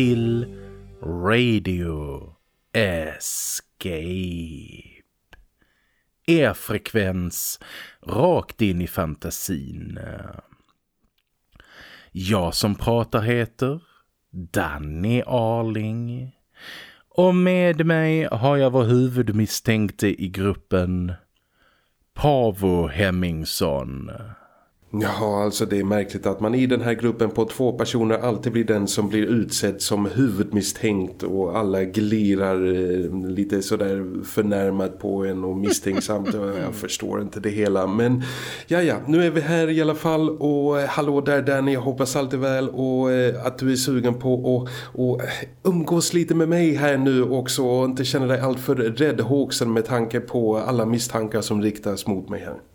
till Radio Escape. Er frekvens rakt in i fantasin. Jag som pratar heter Danny Arling. Och med mig har jag vår huvudmisstänkte i gruppen Pavo Hemmingsson. Ja, alltså det är märkligt att man i den här gruppen på två personer alltid blir den som blir utsedd som huvudmisstänkt och alla glirar eh, lite sådär förnärmat på en och misstänksamt. Jag förstår inte det hela. Men ja, ja, nu är vi här i alla fall och eh, hallå där Danny, jag hoppas allt är väl och eh, att du är sugen på att och, umgås lite med mig här nu också och inte känna dig alltför rädd hågsen med tanke på alla misstankar som riktas mot mig här.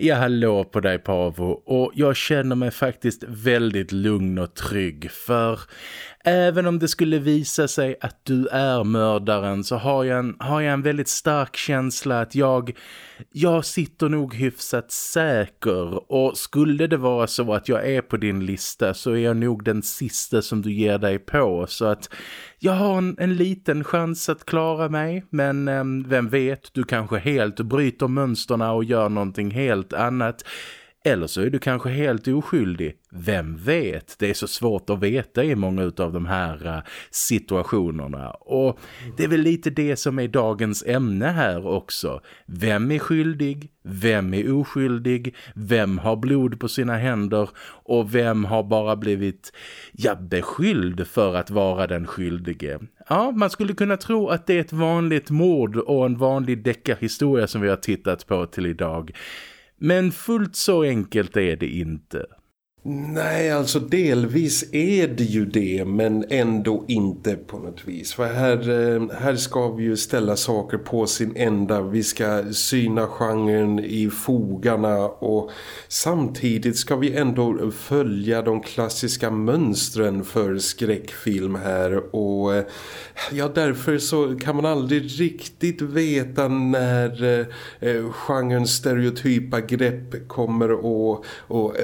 Ja, hallå på dig Pavo. Och jag känner mig faktiskt väldigt lugn och trygg för även om det skulle visa sig att du är mördaren så har jag en, har jag en väldigt stark känsla att jag, jag sitter nog hyfsat säker. Och skulle det vara så att jag är på din lista så är jag nog den sista som du ger dig på. Så att jag har en, en liten chans att klara mig men eh, vem vet, du kanske helt bryter mönsterna och gör någonting helt annat eller så är du kanske helt oskyldig. Vem vet? Det är så svårt att veta i många av de här eh, situationerna. Och det är väl lite det som är dagens ämne här också. Vem är skyldig? Vem är oskyldig? Vem har blod på sina händer? Och vem har bara blivit ja, beskylld för att vara den skyldige? Ja, man skulle kunna tro att det är ett vanligt mord och en vanlig deckarhistoria som vi har tittat på till idag. Men fullt så enkelt är det inte. Nej, alltså delvis är det ju det men ändå inte på något vis. För här, eh, här ska vi ju ställa saker på sin ända. Vi ska syna genren i fogarna och samtidigt ska vi ändå följa de klassiska mönstren för skräckfilm här. Och eh, ja, därför så kan man aldrig riktigt veta när eh, eh genrens stereotypa grepp kommer att... Och,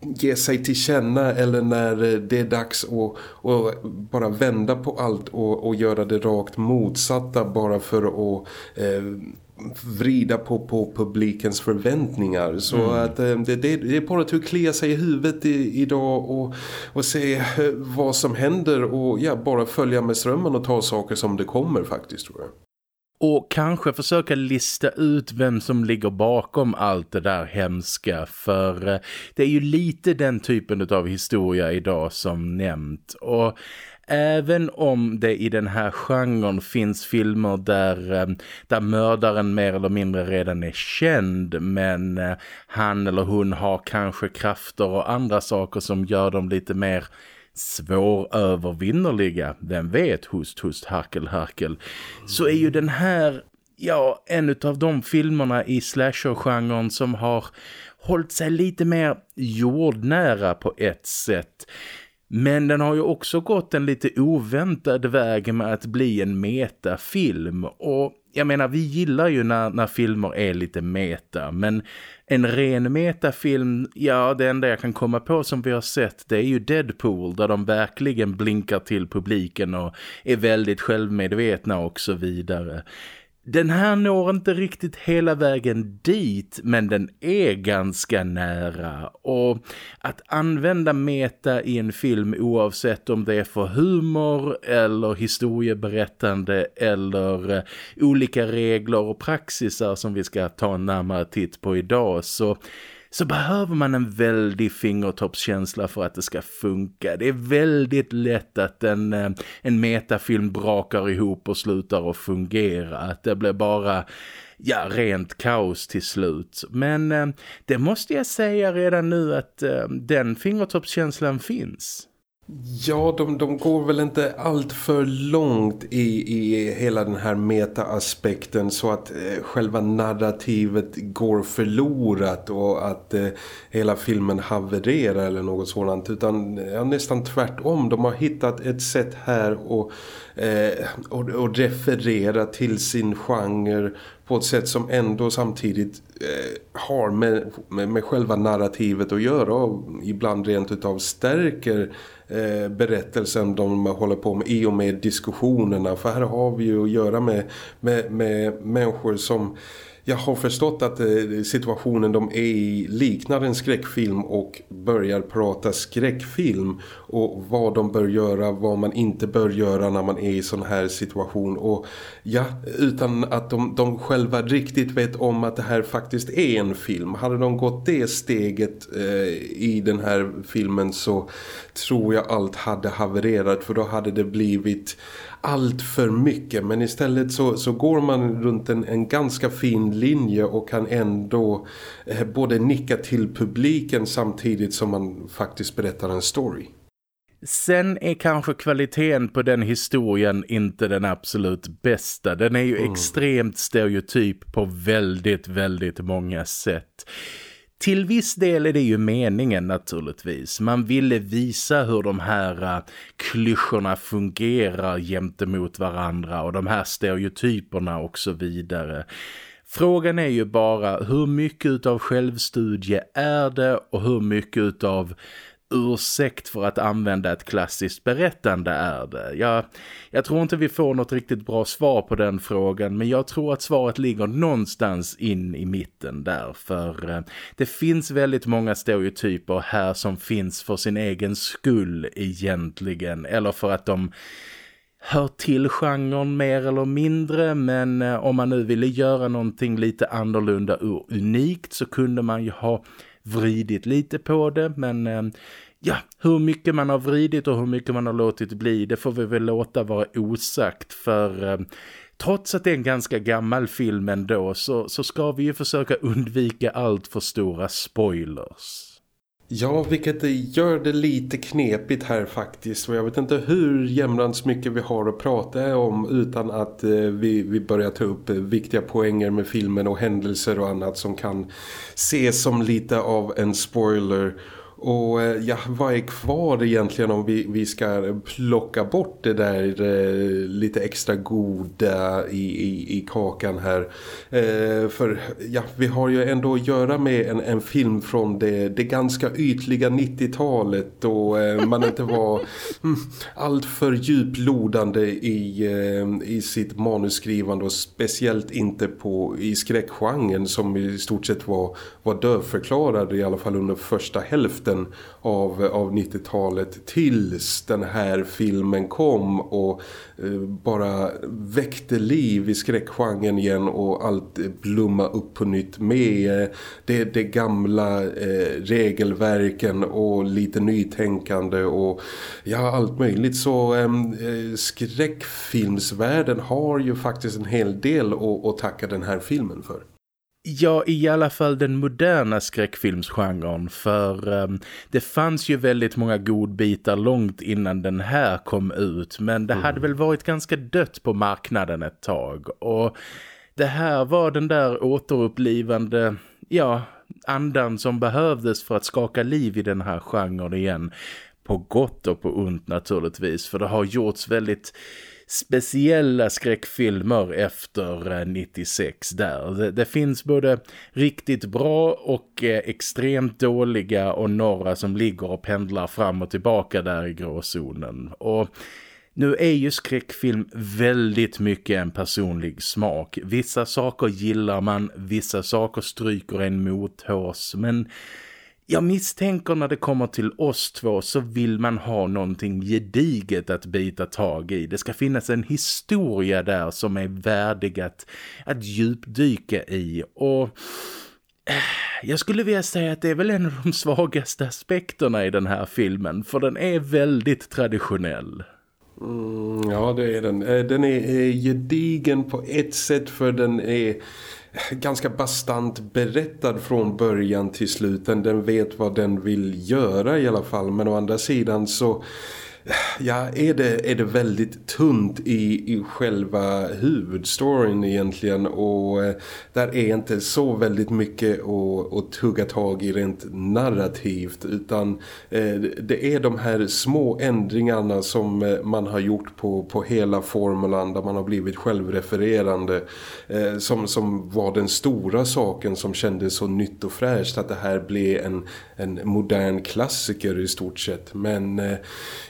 ge sig till känna eller när eh, det är dags att, att bara vända på allt och, och göra det rakt motsatta bara för att eh, vrida på, på publikens förväntningar så mm. att eh, det, det, det är bara att klia sig i huvudet i, idag och, och se eh, vad som händer och ja, bara följa med strömmen och ta saker som det kommer faktiskt tror jag. Och kanske försöka lista ut vem som ligger bakom allt det där hemska. För eh, det är ju lite den typen av historia idag som nämnt. Och även om det i den här genren finns filmer där, eh, där mördaren mer eller mindre redan är känd. Men eh, han eller hon har kanske krafter och andra saker som gör dem lite mer svårövervinnerliga, vem vet, host, host, harkel, harkel, så är ju den här, ja, en av de filmerna i slasher-genren som har hållit sig lite mer jordnära på ett sätt. Men den har ju också gått en lite oväntad väg med att bli en metafilm och jag menar vi gillar ju när, när filmer är lite meta men en ren metafilm, ja det enda jag kan komma på som vi har sett det är ju Deadpool där de verkligen blinkar till publiken och är väldigt självmedvetna och så vidare. Den här når inte riktigt hela vägen dit men den är ganska nära. Och att använda meta i en film oavsett om det är för humor eller historieberättande eller eh, olika regler och praxisar som vi ska ta en närmare titt på idag så så behöver man en väldig fingertoppskänsla för att det ska funka. Det är väldigt lätt att en, eh, en metafilm brakar ihop och slutar att fungera. Att det blir bara ja, rent kaos till slut. Men eh, det måste jag säga redan nu att eh, den fingertoppskänslan finns. Ja, de, de går väl inte allt för långt i, i hela den här meta-aspekten så att eh, själva narrativet går förlorat och att eh, hela filmen havererar eller något sådant utan ja, nästan tvärtom. De har hittat ett sätt här och, eh, och, och referera till sin genre på ett sätt som ändå samtidigt eh, har med, med, med, själva narrativet att göra och ibland rent utav stärker eh, berättelsen de håller på med i och med diskussionerna. För här har vi ju att göra med, med, med människor som jag har förstått att eh, situationen de är i liknar en skräckfilm och börjar prata skräckfilm. Och vad de bör göra, vad man inte bör göra när man är i sån här situation. Och ja, utan att de, de själva riktigt vet om att det här faktiskt är en film. Hade de gått det steget eh, i den här filmen så tror jag allt hade havererat. För då hade det blivit allt för mycket men istället så, så går man runt en, en ganska fin linje och kan ändå eh, både nicka till publiken samtidigt som man faktiskt berättar en story. Sen är kanske kvaliteten på den historien inte den absolut bästa. Den är ju mm. extremt stereotyp på väldigt, väldigt många sätt. Till viss del är det ju meningen naturligtvis. Man ville visa hur de här uh, klyschorna fungerar gentemot varandra och de här stereotyperna och så vidare. Frågan är ju bara hur mycket av självstudie är det och hur mycket av ursäkt för att använda ett klassiskt berättande är det? Jag, jag tror inte vi får något riktigt bra svar på den frågan men jag tror att svaret ligger någonstans in i mitten där för eh, det finns väldigt många stereotyper här som finns för sin egen skull egentligen eller för att de hör till genren mer eller mindre men eh, om man nu ville göra någonting lite annorlunda och unikt så kunde man ju ha vridit lite på det men eh, ja, hur mycket man har vridit och hur mycket man har låtit bli det får vi väl låta vara osagt för eh, trots att det är en ganska gammal film ändå så, så ska vi ju försöka undvika allt för stora spoilers. Ja, vilket gör det lite knepigt här faktiskt. Och jag vet inte hur jämrans mycket vi har att prata om utan att eh, vi, vi börjar ta upp eh, viktiga poänger med filmen och händelser och annat som kan ses som lite av en spoiler- och eh, ja, vad är kvar egentligen om vi, vi ska plocka bort det där eh, lite extra goda i, i, i kakan här. Eh, för ja, vi har ju ändå att göra med en, en film från det, det ganska ytliga 90-talet då eh, man inte var mm, allt för djuplodande i, eh, i sitt manuskrivande och speciellt inte på, i skräckgenren som i stort sett var, var dövförklarad i alla fall under första hälften mitten av, av 90-talet tills den här filmen kom och eh, bara väckte liv i skräckgenren igen och allt blomma upp på nytt med eh, det, det gamla eh, regelverken och lite nytänkande och ja allt möjligt så eh, skräckfilmsvärlden har ju faktiskt en hel del att, att tacka den här filmen för. Ja, i alla fall den moderna skräckfilmsgenren för um, det fanns ju väldigt många godbitar långt innan den här kom ut men det mm. hade väl varit ganska dött på marknaden ett tag och det här var den där återupplivande, ja, andan som behövdes för att skaka liv i den här genren igen på gott och på ont naturligtvis för det har gjorts väldigt speciella skräckfilmer efter eh, 96 där. Det, det, finns både riktigt bra och eh, extremt dåliga och några som ligger och pendlar fram och tillbaka där i gråzonen. Och nu är ju skräckfilm väldigt mycket en personlig smak. Vissa saker gillar man, vissa saker stryker en mot hos, men jag misstänker när det kommer till oss två så vill man ha någonting gediget att bita tag i. Det ska finnas en historia där som är värdig att, att djupdyka i och... Eh, jag skulle vilja säga att det är väl en av de svagaste aspekterna i den här filmen för den är väldigt traditionell. Mm, ja, det är den. Eh, den är gedigen på ett sätt för den är ganska bastant berättad från början till sluten. Den vet vad den vill göra i alla fall. Men å andra sidan så ja, är det, är det väldigt tunt i, i själva huvudstoryn egentligen? Och eh, där är inte så väldigt mycket att, att tugga tag i rent narrativt utan eh, det är de här små ändringarna som eh, man har gjort på, på hela formulan där man har blivit självrefererande eh, som, som var den stora saken som kändes så nytt och fräscht att det här blev en, en modern klassiker i stort sett. Men eh,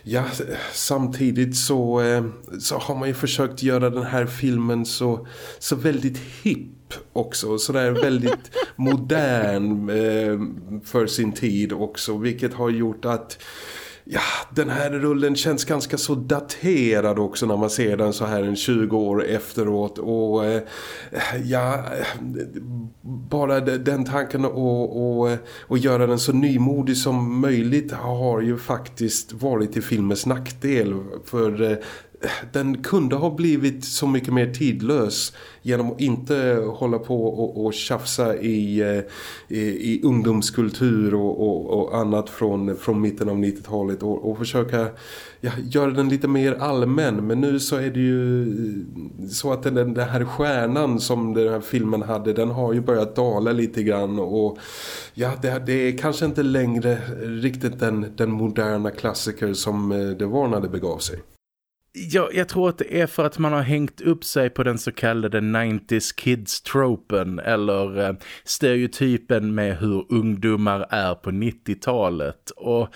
ja, samtidigt så, eh, så har man ju försökt göra den här filmen så, så väldigt hipp också, sådär väldigt modern eh, för sin tid också, vilket har gjort att ja, den här rullen känns ganska så daterad också när man ser den så här en 20 år efteråt. Och eh, ja, bara den tanken och, och, och göra den så nymodig som möjligt har ju faktiskt varit till filmens nackdel. För eh, den kunde ha blivit så mycket mer tidlös genom att inte hålla på och, och tjafsa i, eh, i, i ungdomskultur och, och, och, annat från, från mitten av 90-talet och, och försöka ja, göra den lite mer allmän men nu så är det ju så att den, den här stjärnan som den här filmen hade den har ju börjat dala lite grann och ja det, det är kanske inte längre riktigt den, den moderna klassiker som eh, det var när det begav sig. Ja, jag tror att det är för att man har hängt upp sig på den så kallade 90s kids-tropen eller eh, stereotypen med hur ungdomar är på 90-talet och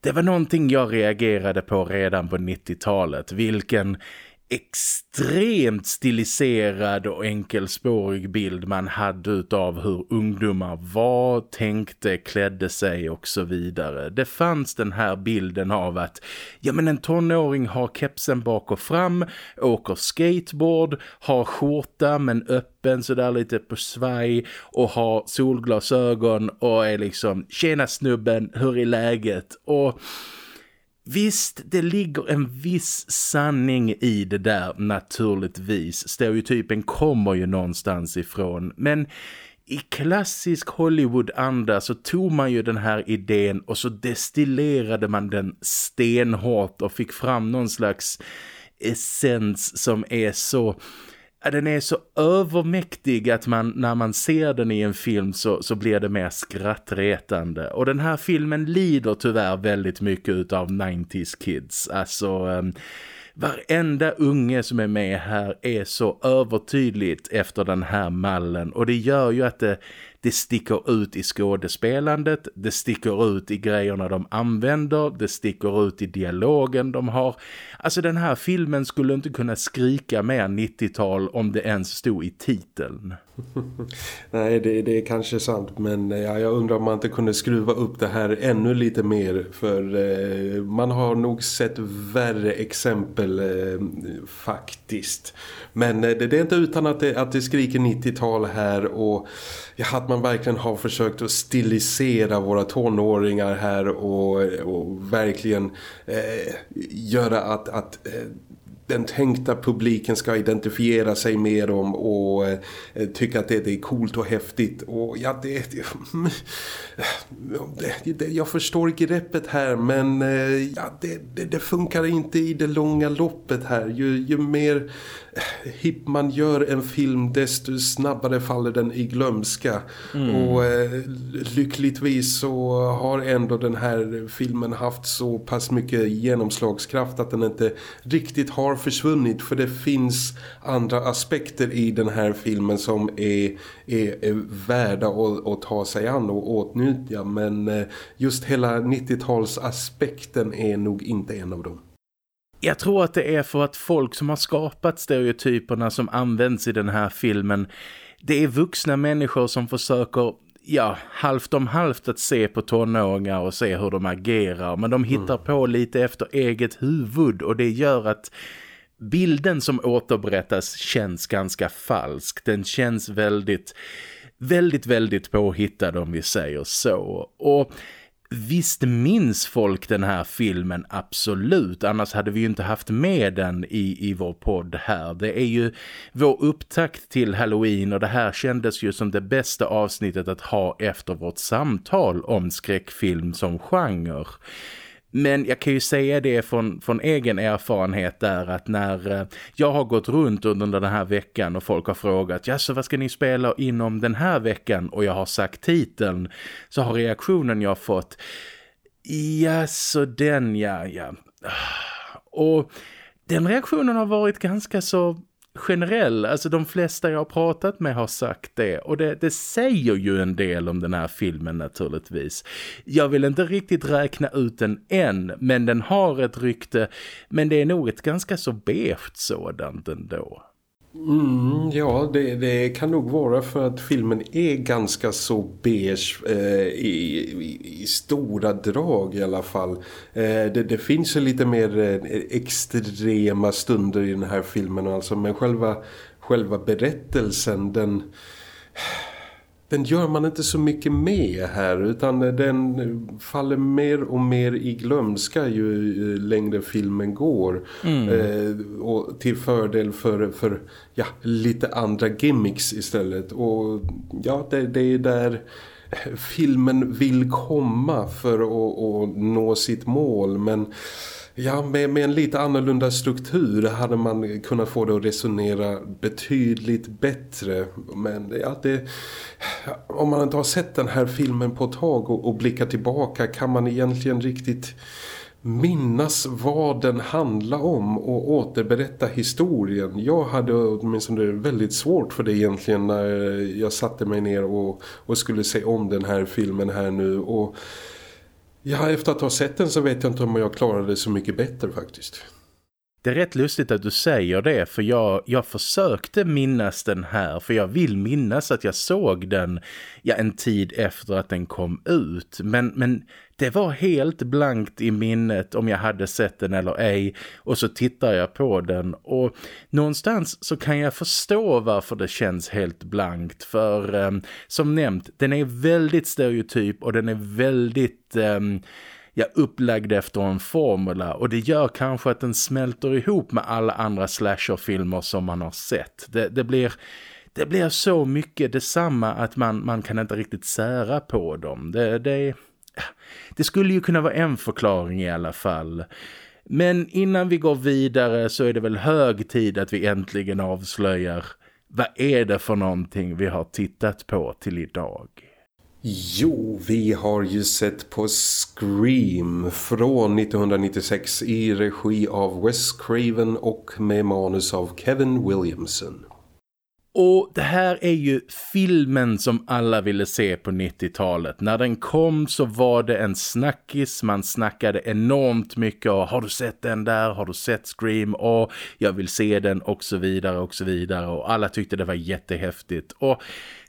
det var någonting jag reagerade på redan på 90-talet, vilken extremt stiliserad och enkelspårig bild man hade av hur ungdomar var, tänkte, klädde sig och så vidare. Det fanns den här bilden av att ja men en tonåring har kepsen bak och fram, åker skateboard, har skjorta men öppen sådär lite på svaj och har solglasögon och är liksom tjena snubben, hur är läget? Och Visst, det ligger en viss sanning i det där naturligtvis. Stereotypen kommer ju någonstans ifrån. Men i klassisk Hollywood-anda så tog man ju den här idén och så destillerade man den stenhårt och fick fram någon slags essens som är så den är så övermäktig att man när man ser den i en film så, så blir det mer skrattretande. Och den här filmen lider tyvärr väldigt mycket av 90s kids. Alltså... Um, varenda unge som är med här är så övertydligt efter den här mallen och det gör ju att det, det sticker ut i skådespelandet, det sticker ut i grejerna de använder, det sticker ut i dialogen de har. Alltså den här filmen skulle inte kunna skrika mer 90-tal om det ens stod i titeln. Nej, det, det, är kanske sant men eh, ja, jag undrar om man inte kunde skruva upp det här ännu lite mer för eh, man har nog sett värre exempel eh, faktiskt. Men eh, det, det, är inte utan att det, att det skriker 90-tal här och ja, att man verkligen har försökt att stilisera våra tonåringar här och, och verkligen eh, göra att, att eh, den tänkta publiken ska identifiera sig med dem och eh, tycka att det, det, är coolt och häftigt. Och ja det, det, det jag förstår greppet här men eh, ja, det, det, funkar inte i det långa loppet här. Ju, ju mer hipp man gör en film desto snabbare faller den i glömska mm. och eh, lyckligtvis så har ändå den här filmen haft så pass mycket genomslagskraft att den inte riktigt har försvunnit för det finns andra aspekter i den här filmen som är, är, är värda att, att ta sig an och åtnjuta men eh, just hela 90-talsaspekten är nog inte en av dem. Jag tror att det är för att folk som har skapat stereotyperna som används i den här filmen det är vuxna människor som försöker ja, halvt om halvt att se på tonåringar och se hur de agerar. Men de hittar mm. på lite efter eget huvud och det gör att bilden som återberättas känns ganska falsk. Den känns väldigt, väldigt, väldigt påhittad om vi säger så. Och Visst minns folk den här filmen, absolut. Annars hade vi ju inte haft med den i, i vår podd här. Det är ju vår upptakt till Halloween och det här kändes ju som det bästa avsnittet att ha efter vårt samtal om skräckfilm som genre. Men jag kan ju säga det från, från egen erfarenhet där att när eh, jag har gått runt under den här veckan och folk har frågat ja så vad ska ni spela inom den här veckan? Och jag har sagt titeln så har reaktionen jag fått ja så den ja ja. Och den reaktionen har varit ganska så generell, alltså de flesta jag har pratat med har sagt det och det, det, säger ju en del om den här filmen naturligtvis. Jag vill inte riktigt räkna ut den än men den har ett rykte men det är nog ett ganska så bevt sådant ändå. Mm, ja, det, det, kan nog vara för att filmen är ganska så beige eh, i, i, i, stora drag i alla fall. Eh, det, det, finns ju lite mer eh, extrema stunder i den här filmen alltså, men själva, själva berättelsen den den gör man inte så mycket med här utan den faller mer och mer i glömska ju längre filmen går. Mm. eh, och till fördel för, för ja, lite andra gimmicks istället. Och ja det, det är där filmen vill komma för att, att nå sitt mål. Men Ja, med, med en lite annorlunda struktur hade man kunnat få det att resonera betydligt bättre. Men ja, det, om man inte har sett den här filmen på ett tag och, och blickar tillbaka kan man egentligen riktigt minnas vad den handlar om och återberätta historien. Jag hade åtminstone väldigt svårt för det egentligen när jag satte mig ner och, och skulle se om den här filmen här nu och Ja, efter att ha sett den så vet jag inte om jag klarade det så mycket bättre faktiskt. Det är rätt lustigt att du säger det för jag, jag försökte minnas den här för jag vill minnas att jag såg den ja, en tid efter att den kom ut. Men, men det var helt blankt i minnet om jag hade sett den eller ej och så tittar jag på den och någonstans så kan jag förstå varför det känns helt blankt för eh, som nämnt, den är väldigt stereotyp och den är väldigt... Eh, ja, upplagd efter en formula och det gör kanske att den smälter ihop med alla andra slasherfilmer som man har sett. Det, det, blir, det blir så mycket detsamma att man, man kan inte riktigt sära på dem. Det, det, det skulle ju kunna vara en förklaring i alla fall. Men innan vi går vidare så är det väl hög tid att vi äntligen avslöjar vad är det för någonting vi har tittat på till idag. Jo, vi har ju sett på Scream från 1996 i regi av Wes Craven och med manus av Kevin Williamson. Och det här är ju filmen som alla ville se på 90-talet. När den kom så var det en snackis, man snackade enormt mycket och har du sett den där, har du sett Scream och jag vill se den och så vidare och så vidare och alla tyckte det var jättehäftigt och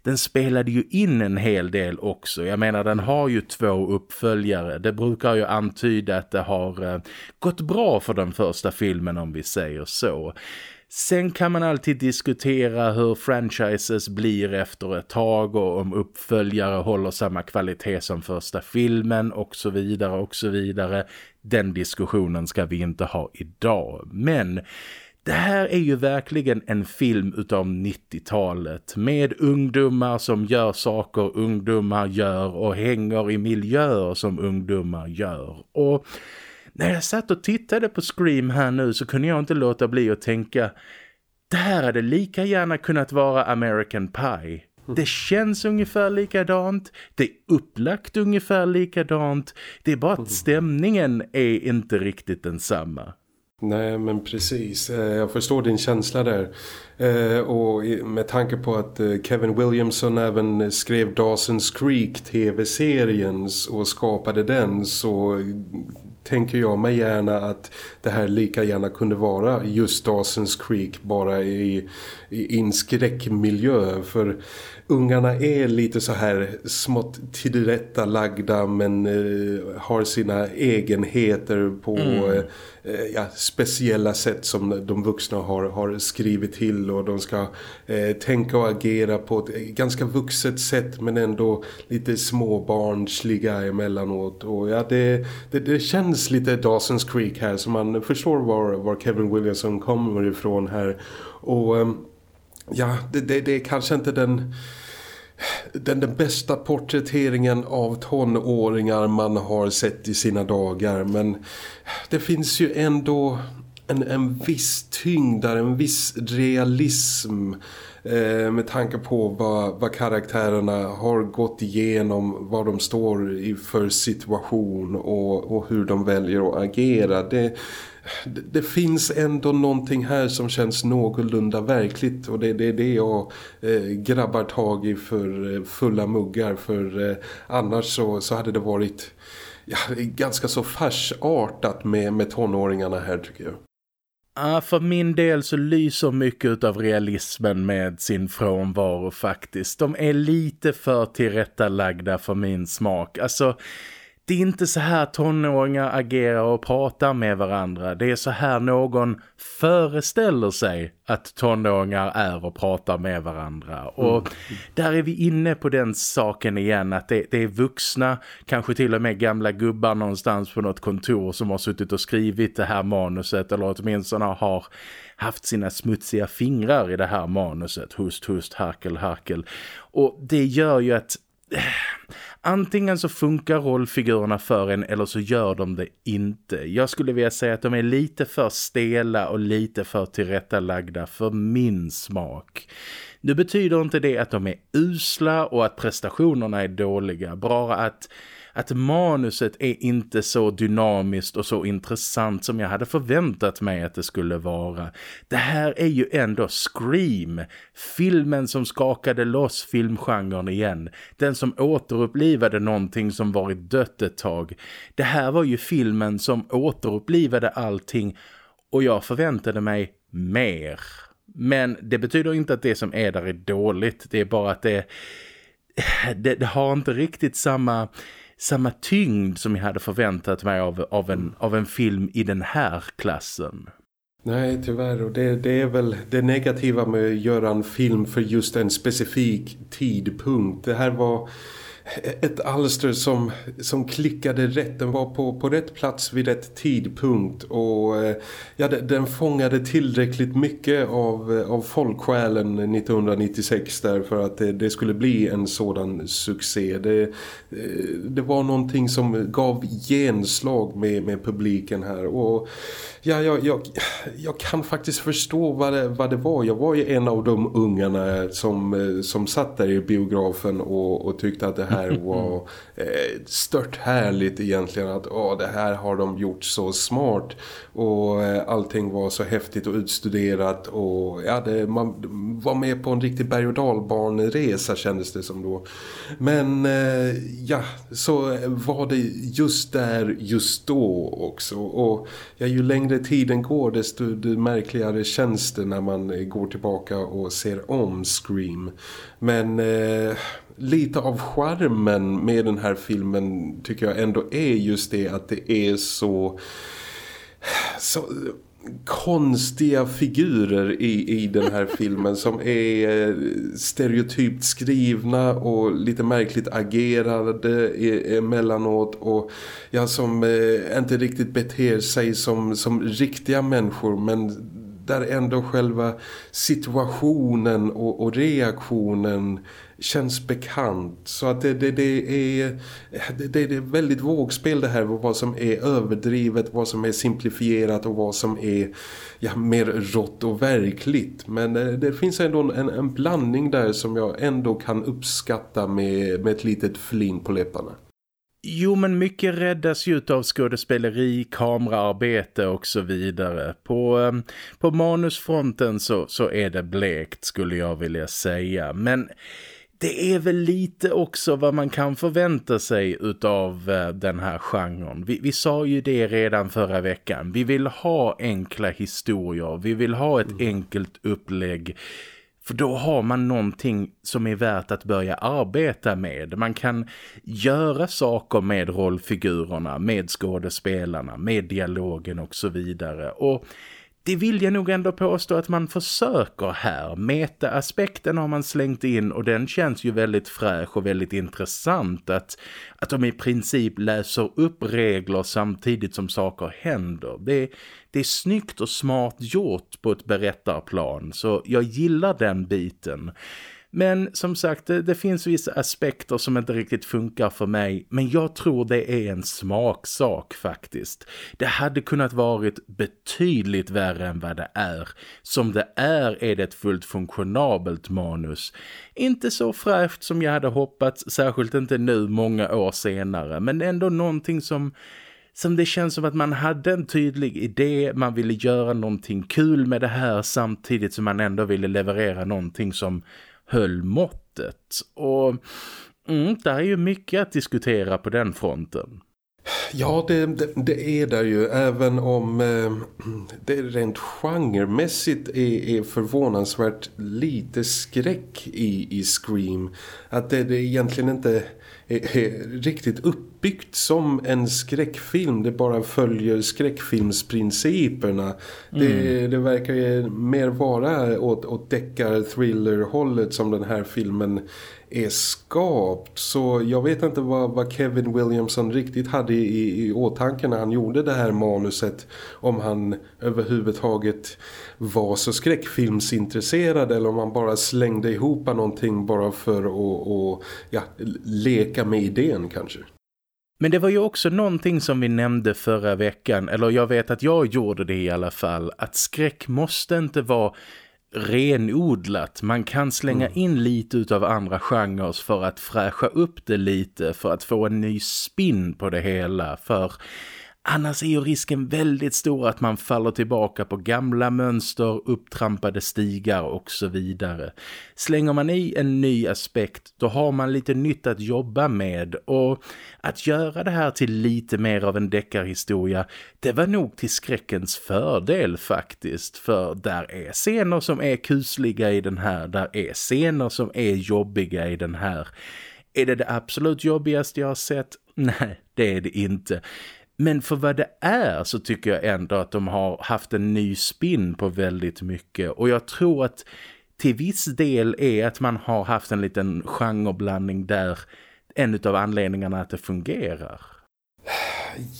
den spelade ju in en hel del också. Jag menar den har ju två uppföljare. Det brukar ju antyda att det har eh, gått bra för den första filmen om vi säger så. Sen kan man alltid diskutera hur franchises blir efter ett tag och om uppföljare håller samma kvalitet som första filmen och så vidare och så vidare. Den diskussionen ska vi inte ha idag. Men det här är ju verkligen en film utav 90-talet med ungdomar som gör saker ungdomar gör och hänger i miljöer som ungdomar gör. Och när jag satt och tittade på Scream här nu så kunde jag inte låta bli att tänka det här hade lika gärna kunnat vara American Pie. Det känns ungefär likadant. Det är upplagt ungefär likadant. Det är bara att stämningen är inte riktigt densamma. Nej men precis, eh, jag förstår din känsla där eh, och med tanke på att eh, Kevin Williamson även skrev Dawson's Creek tv-serien och skapade den så tänker jag mig gärna att det här lika gärna kunde vara just Dawson's Creek bara i, i en skräckmiljö. För ungarna är lite så här smått tillrätta lagda men eh, har sina egenheter på mm. eh, ja, speciella sätt som de vuxna har, har skrivit till och de ska eh, tänka och agera på ett ganska vuxet sätt men ändå lite småbarnsliga emellanåt och ja, det, det, det känns lite Dawson's Creek här så man förstår var, var Kevin Williamson kommer ifrån här och ehm, ja, det, det, det är kanske inte den den, den bästa porträtteringen av tonåringar man har sett i sina dagar men det finns ju ändå en, en viss tyngd där, en viss realism. Eh, med tanke på vad, vad karaktärerna har gått igenom, vad de står i för situation och, och hur de väljer att agera. Det, det, det, finns ändå någonting här som känns någorlunda verkligt och det, det är det jag eh, grabbar tag i för eh, fulla muggar för eh, annars så, så hade det varit ja, ganska så farsartat med, med tonåringarna här tycker jag. Ah, för min del så lyser mycket av realismen med sin frånvaro faktiskt. De är lite för tillrättalagda för min smak. Alltså, det är inte så här tonåringar agerar och pratar med varandra. Det är så här någon föreställer sig att tonåringar är och pratar med varandra. Och mm. där är vi inne på den saken igen att det, det, är vuxna, kanske till och med gamla gubbar någonstans på något kontor som har suttit och skrivit det här manuset eller åtminstone har haft sina smutsiga fingrar i det här manuset. Hust, hust, harkel, harkel. Och det gör ju att eh, antingen så funkar rollfigurerna för en eller så gör de det inte. Jag skulle vilja säga att de är lite för stela och lite för tillrättalagda för min smak. Nu betyder inte det att de är usla och att prestationerna är dåliga. Bara att att manuset är inte så dynamiskt och så intressant som jag hade förväntat mig att det skulle vara. Det här är ju ändå Scream, filmen som skakade loss filmgenren igen. Den som återupplivade någonting som varit dött ett tag. Det här var ju filmen som återupplivade allting och jag förväntade mig mer. Men det betyder inte att det som är där är dåligt. Det är bara att det, det, det har inte riktigt samma samma tyngd som jag hade förväntat mig av, av, en, av en film i den här klassen. Nej, tyvärr. Och det, det, är väl det negativa med att göra en film för just en specifik tidpunkt. Det här var ett alster som, som klickade rätt. Den var på, på rätt plats vid rätt tidpunkt och eh, ja, den fångade tillräckligt mycket av, eh, av folksjälen 1996 där för att det, det, skulle bli en sådan succé. Det, eh, det var någonting som gav genslag med, med publiken här och ja, jag, jag, jag kan faktiskt förstå vad det, vad det var. Jag var ju en av de ungarna som, som satt där i biografen och, och tyckte att det här var eh, stört härligt egentligen. Att åh, det här har de gjort så smart och eh, allting var så häftigt och utstuderat och ja, det, man var med på en riktig berg- och dalbaneresa kändes det som då. Men eh, ja, så var det just där just då också och ja, ju längre tiden går desto märkligare känns det när man går tillbaka och ser om Scream. Men eh, lite av charmen med den här filmen tycker jag ändå är just det att det är så så konstiga figurer i, i den här filmen som är eh, stereotypt skrivna och lite märkligt agerade emellanåt och ja, som eh, inte riktigt beter sig som, som riktiga människor men där ändå själva situationen och, och reaktionen känns bekant. Så att det, det, det är, det, det, är väldigt vågspel det här vad som är överdrivet, vad som är simplifierat och vad som är ja, mer rått och verkligt. Men eh, det finns ändå en, en blandning där som jag ändå kan uppskatta med, med ett litet flin på läpparna. Jo, men mycket räddas ju av skådespeleri, kameraarbete och så vidare. På, eh, på manusfronten så, så är det blekt skulle jag vilja säga. Men det är väl lite också vad man kan förvänta sig utav eh, den här genren. Vi, vi sa ju det redan förra veckan. Vi vill ha enkla historier. Vi vill ha ett mm. enkelt upplägg. För då har man någonting som är värt att börja arbeta med. Man kan göra saker med rollfigurerna, med skådespelarna, med dialogen och så vidare. Och det vill jag nog ändå påstå att man försöker här. Meta-aspekten har man slängt in och den känns ju väldigt fräsch och väldigt intressant att, att de i princip läser upp regler samtidigt som saker händer. Det, det är snyggt och smart gjort på ett berättarplan så jag gillar den biten. Men som sagt, det, det, finns vissa aspekter som inte riktigt funkar för mig. Men jag tror det är en smaksak faktiskt. Det hade kunnat varit betydligt värre än vad det är. Som det är är det ett fullt funktionabelt manus. Inte så fräscht som jag hade hoppats, särskilt inte nu många år senare. Men ändå någonting som som det känns som att man hade en tydlig idé, man ville göra någonting kul med det här samtidigt som man ändå ville leverera någonting som höll måttet. Och mm, det är ju mycket att diskutera på den fronten. Ja, det, det, det, är där ju. Även om eh, det rent genremässigt är, är förvånansvärt lite skräck i, i Scream. Att det, det egentligen inte riktigt uppbyggt som en skräckfilm. Det bara följer skräckfilmsprinciperna. Mm. Det, det verkar ju mer vara åt, åt deckar-thriller-hållet som den här filmen är skapt. Så jag vet inte vad, vad Kevin Williamson riktigt hade i, i åtanke när han gjorde det här manuset. Om han överhuvudtaget var så skräckfilmsintresserad eller om han bara slängde ihop någonting bara för att och, ja, leka med idén kanske. Men det var ju också någonting som vi nämnde förra veckan, eller jag vet att jag gjorde det i alla fall, att skräck måste inte vara renodlat. Man kan slänga mm. in lite av andra genrer för att fräscha upp det lite, för att få en ny spin på det hela. För Annars är ju risken väldigt stor att man faller tillbaka på gamla mönster, upptrampade stigar och så vidare. Slänger man i en ny aspekt, då har man lite nytt att jobba med och att göra det här till lite mer av en deckarhistoria, det var nog till skräckens fördel faktiskt. För där är scener som är kusliga i den här, där är scener som är jobbiga i den här. Är det det absolut jobbigaste jag har sett? Nej, det är det inte. Men för vad det är så tycker jag ändå att de har haft en ny spin på väldigt mycket. Och jag tror att till viss del är att man har haft en liten genreblandning där en av anledningarna att det fungerar.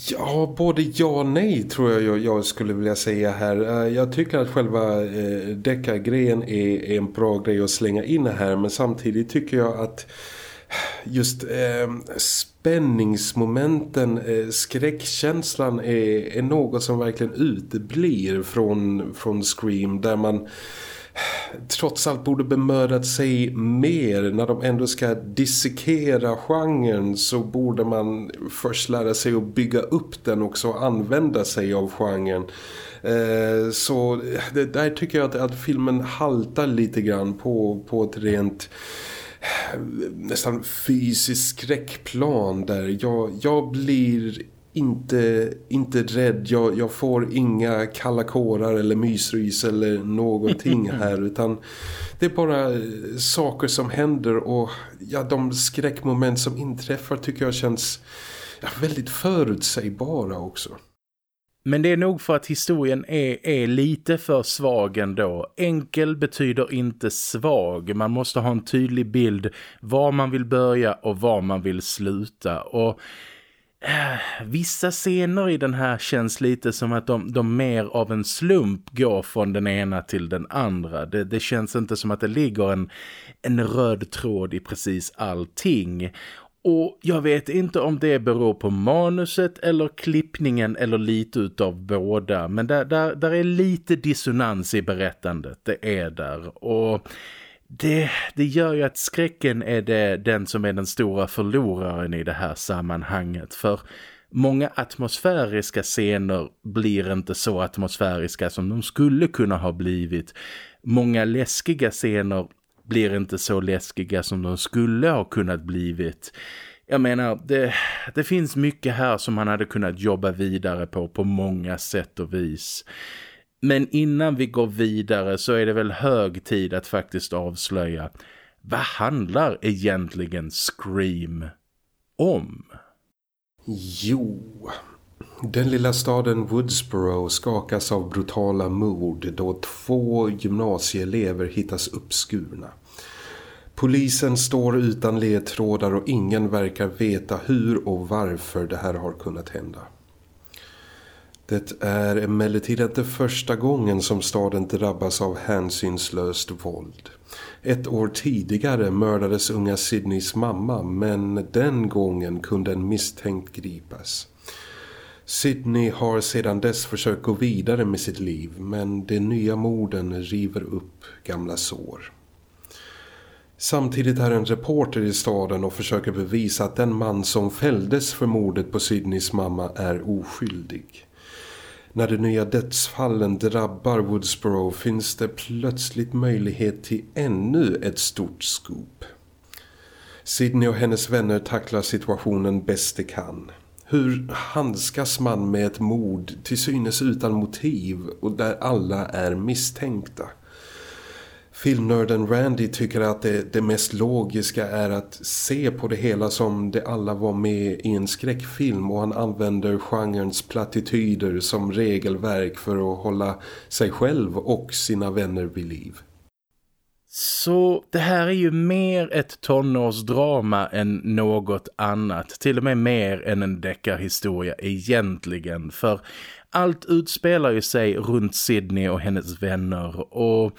Ja, både ja och nej tror jag jag skulle vilja säga här. Eh, jag tycker att själva eh, deckargrejen är en bra grej att slänga in här. Men samtidigt tycker jag att just eh, spänningsmomenten, eh, skräckkänslan är, är något som verkligen uteblir från, från Scream där man trots allt borde bemödat sig mer när de ändå ska dissekera genren så borde man först lära sig att bygga upp den och använda sig av genren. Eh, så det, där tycker jag att, att filmen haltar lite grann på, på ett rent nästan fysisk skräckplan där jag, jag blir inte, inte rädd. Jag, jag får inga kalla kårar eller mysrys eller någonting här utan det är bara saker som händer och ja, de skräckmoment som inträffar tycker jag känns ja, väldigt förutsägbara också. Men det är nog för att historien är, är lite för svag ändå. Enkel betyder inte svag. Man måste ha en tydlig bild var man vill börja och var man vill sluta. Och äh, vissa scener i den här känns lite som att de, de mer av en slump går från den ena till den andra. Det, det känns inte som att det ligger en, en röd tråd i precis allting. Och jag vet inte om det beror på manuset eller klippningen eller lite utav båda. Men där, där, där är lite dissonans i berättandet, det är där. Och det, det gör ju att skräcken är det, den som är den stora förloraren i det här sammanhanget. För många atmosfäriska scener blir inte så atmosfäriska som de skulle kunna ha blivit. Många läskiga scener blir inte så läskiga som de skulle ha kunnat blivit. Jag menar, det, det finns mycket här som man hade kunnat jobba vidare på på många sätt och vis. Men innan vi går vidare så är det väl hög tid att faktiskt avslöja vad handlar egentligen Scream om? Jo, den lilla staden Woodsboro skakas av brutala mord då två gymnasieelever hittas uppskurna. Polisen står utan ledtrådar och ingen verkar veta hur och varför det här har kunnat hända. Det är emellertid inte första gången som staden drabbas av hänsynslöst våld. Ett år tidigare mördades unga Sydneys mamma men den gången kunde en misstänkt gripas. Sydney har sedan dess försökt gå vidare med sitt liv men de nya morden river upp gamla sår. Samtidigt är en reporter i staden och försöker bevisa att den man som fälldes för mordet på Sydneys mamma är oskyldig. När de nya dödsfallen drabbar Woodsboro finns det plötsligt möjlighet till ännu ett stort scoop. Sydney och hennes vänner tacklar situationen bäst de kan. Hur handskas man med ett mord till synes utan motiv och där alla är misstänkta? Filmnörden Randy tycker att det, det, mest logiska är att se på det hela som det alla var med i en skräckfilm och han använder genrens plattityder som regelverk för att hålla sig själv och sina vänner vid liv. Så det här är ju mer ett tonårsdrama än något annat. Till och med mer än en deckarhistoria egentligen. För allt utspelar ju sig runt Sydney och hennes vänner och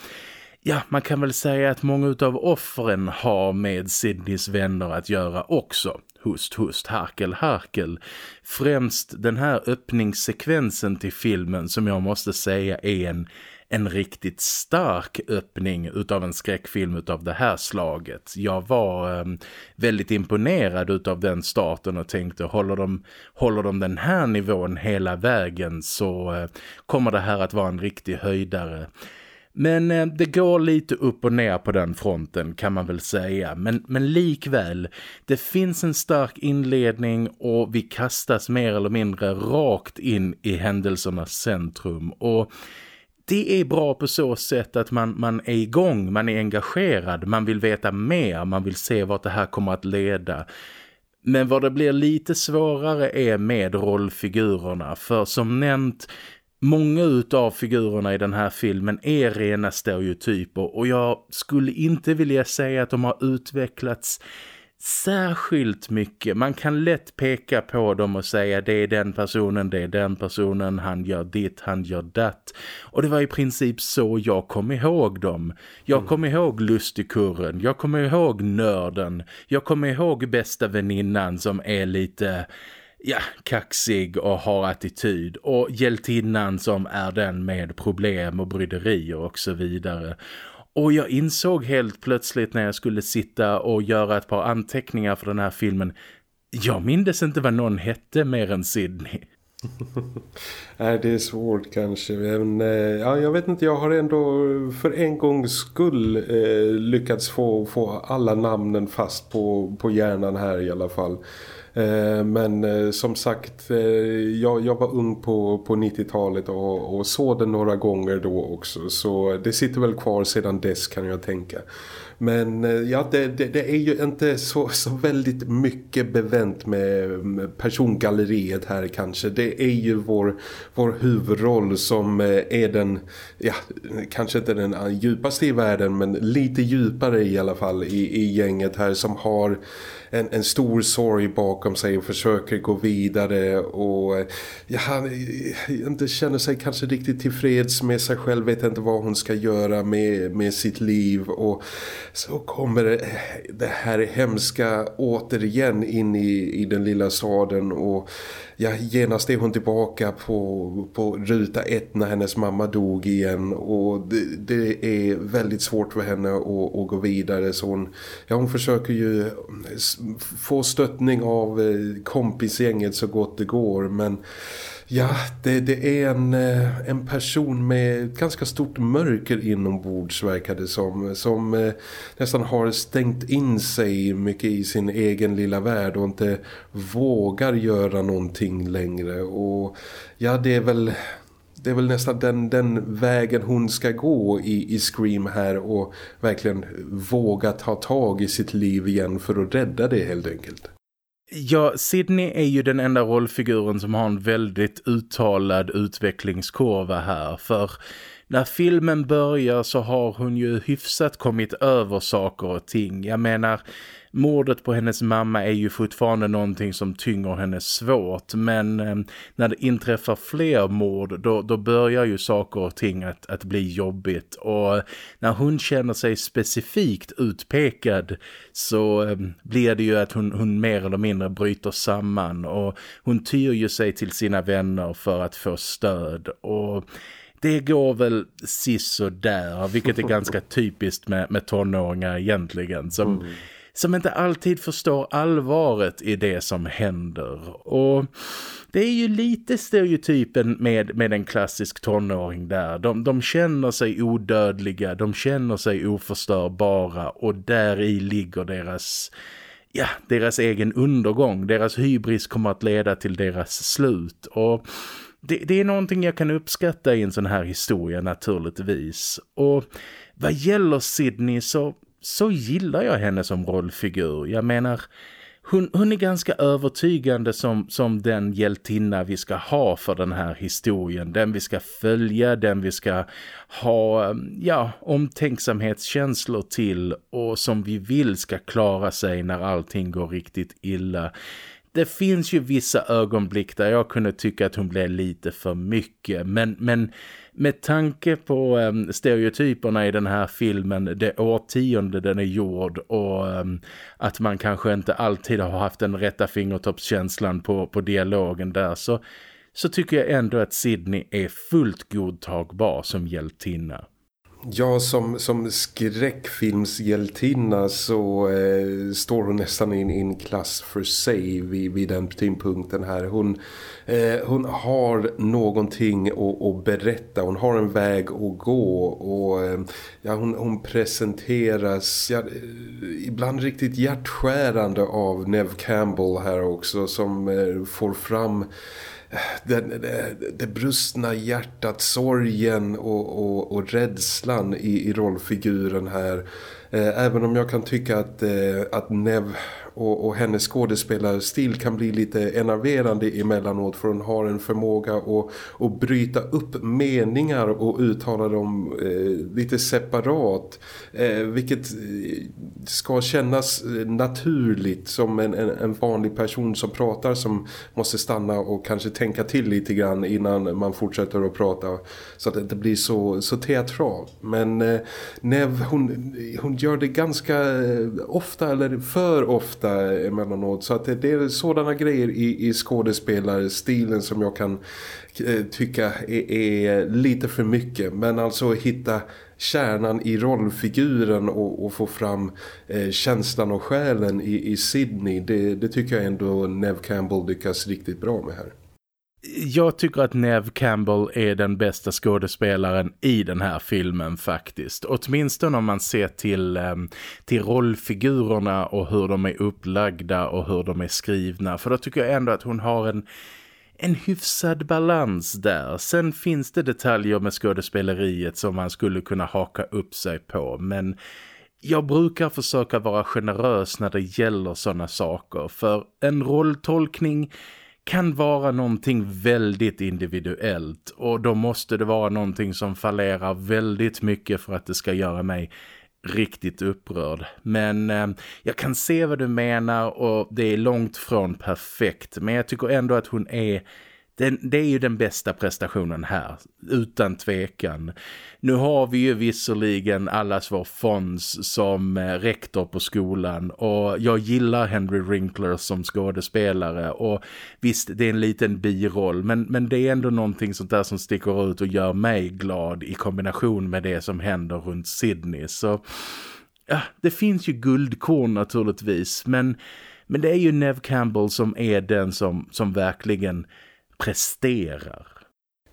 ja, man kan väl säga att många av offren har med Sydneys vänner att göra också. Hust, hust, harkel, harkel. Främst den här öppningssekvensen till filmen som jag måste säga är en, en riktigt stark öppning utav en skräckfilm utav det här slaget. Jag var eh, väldigt imponerad utav den starten och tänkte håller de, håller de den här nivån hela vägen så eh, kommer det här att vara en riktig höjdare. Men eh, det går lite upp och ner på den fronten kan man väl säga. Men, men likväl, det finns en stark inledning och vi kastas mer eller mindre rakt in i händelsernas centrum. Och det är bra på så sätt att man, man är igång, man är engagerad, man vill veta mer, man vill se vart det här kommer att leda. Men vad det blir lite svårare är med rollfigurerna för som nämnt Många av figurerna i den här filmen är rena stereotyper och jag skulle inte vilja säga att de har utvecklats särskilt mycket. Man kan lätt peka på dem och säga det är den personen, det är den personen, han gör ditt, han gör datt. Och det var i princip så jag kom ihåg dem. Jag kom mm. ihåg lustigkurren, jag kom ihåg nörden, jag kom ihåg bästa väninnan som är lite ja, kaxig och har attityd och hjältinnan som är den med problem och bryderier och så vidare. Och jag insåg helt plötsligt när jag skulle sitta och göra ett par anteckningar för den här filmen jag mindes inte vad någon hette mer än Sydney. Nej, det är svårt kanske. Men, eh, ja, jag vet inte, jag har ändå för en gångs skull eh, lyckats få, få alla namnen fast på, på hjärnan här i alla fall. Eh, men eh, som sagt, eh, jag, jag var ung på, på 90-talet och, och såg den några gånger då också. Så det sitter väl kvar sedan dess kan jag tänka. Men ja, det, det, det, är ju inte så, så väldigt mycket bevänt med persongalleriet här kanske. Det är ju vår, vår huvudroll som är den, ja, kanske inte den djupaste i världen men lite djupare i alla fall i, i gänget här som har en, en stor sorg bakom sig och försöker gå vidare och ja, han inte känner sig kanske riktigt tillfreds med sig själv, vet inte vad hon ska göra med, med sitt liv. Och så kommer det här hemska återigen in i, i den lilla staden och ja, genast är hon tillbaka på, på ruta ett när hennes mamma dog igen. Och det, det är väldigt svårt för henne att, att, gå vidare. Så hon, ja, hon försöker ju få stöttning av eh, kompisgänget så gott det går men Ja, det, det är en, eh, en person med ett ganska stort mörker inombords verkar det som. Som eh, nästan har stängt in sig mycket i sin egen lilla värld och inte vågar göra någonting längre. Och ja, det är väl det är väl nästan den, den vägen hon ska gå i, i Scream här och verkligen våga ta tag i sitt liv igen för att rädda det helt enkelt. Ja, Sydney är ju den enda rollfiguren som har en väldigt uttalad utvecklingskurva här för när filmen börjar så har hon ju hyfsat kommit över saker och ting. Jag menar, mordet på hennes mamma är ju fortfarande någonting som tynger henne svårt. Men eh, när det inträffar fler mord då, då börjar ju saker och ting att, att bli jobbigt. Och när hon känner sig specifikt utpekad så eh, blir det ju att hon, hon mer eller mindre bryter samman. Och hon tyr ju sig till sina vänner för att få stöd. Och det går väl sis och där, vilket är ganska typiskt med, med tonåringar egentligen. Som, mm som inte alltid förstår allvaret i det som händer. Och det är ju lite stereotypen med, med en klassisk tonåring där. De, de känner sig odödliga, de känner sig oförstörbara och där i ligger deras ja, deras egen undergång. Deras hybris kommer att leda till deras slut. Och det, det, är någonting jag kan uppskatta i en sån här historia naturligtvis. Och vad gäller Sydney så, så gillar jag henne som rollfigur. Jag menar, hon, hon är ganska övertygande som, som den hjältinna vi ska ha för den här historien. Den vi ska följa, den vi ska ha mm, ja, omtänksamhetskänslor till och som vi vill ska klara sig när allting går riktigt illa det finns ju vissa ögonblick där jag kunde tycka att hon blev lite för mycket. Men, men med tanke på um, stereotyperna i den här filmen, det årtionde den är gjord och um, att man kanske inte alltid har haft den rätta fingertoppskänslan på, på dialogen där så, så tycker jag ändå att Sydney är fullt godtagbar som hjältinna. Ja, som, som skräckfilmshjältinna så eh, står hon nästan i en klass för sig vid, vid den tidpunkten här. Hon, eh, hon har någonting att, att, berätta, hon har en väg att gå och eh, ja, hon, hon presenteras ja, eh, ibland riktigt hjärtskärande av Nev Campbell här också som eh, får fram det, det, det brustna hjärtat, sorgen och, och, och rädslan i, i rollfiguren här. Eh, även om jag kan tycka att, eh, att Nev och, och hennes skådespelarstil kan bli lite enerverande emellanåt för hon har en förmåga att, att bryta upp meningar och uttala dem eh, lite separat eh, vilket eh, ska kännas eh, naturligt som en, en, en, vanlig person som pratar som måste stanna och kanske tänka till lite grann innan man fortsätter att prata så att det inte blir så, så teatralt men eh, Nev hon, hon gör det ganska eh, ofta eller för ofta ofta emellanåt. Så att det, det är sådana grejer i, i skådespelarstilen som jag kan eh, tycka är, är, lite för mycket. Men alltså hitta kärnan i rollfiguren och, och få fram eh, känslan och själen i, i Sydney. Det, det tycker jag ändå Nev Campbell lyckas riktigt bra med här. Jag tycker att Nev Campbell är den bästa skådespelaren i den här filmen faktiskt. Åtminstone om man ser till, ehm, till rollfigurerna och hur de är upplagda och hur de är skrivna. För då tycker jag ändå att hon har en, en hyfsad balans där. Sen finns det detaljer med skådespeleriet som man skulle kunna haka upp sig på. Men jag brukar försöka vara generös när det gäller sådana saker. För en rolltolkning kan vara någonting väldigt individuellt och då måste det vara någonting som fallerar väldigt mycket för att det ska göra mig riktigt upprörd. Men eh, jag kan se vad du menar och det är långt från perfekt. Men jag tycker ändå att hon är den, det är ju den bästa prestationen här, utan tvekan. Nu har vi ju visserligen allas vår Fons som eh, rektor på skolan och jag gillar Henry Winkler som skådespelare och visst det är en liten biroll men, men det är ändå någonting sånt där som sticker ut och gör mig glad i kombination med det som händer runt Sydney så ja, det finns ju guldkorn naturligtvis men, men det är ju Nev Campbell som är den som, som verkligen presterar.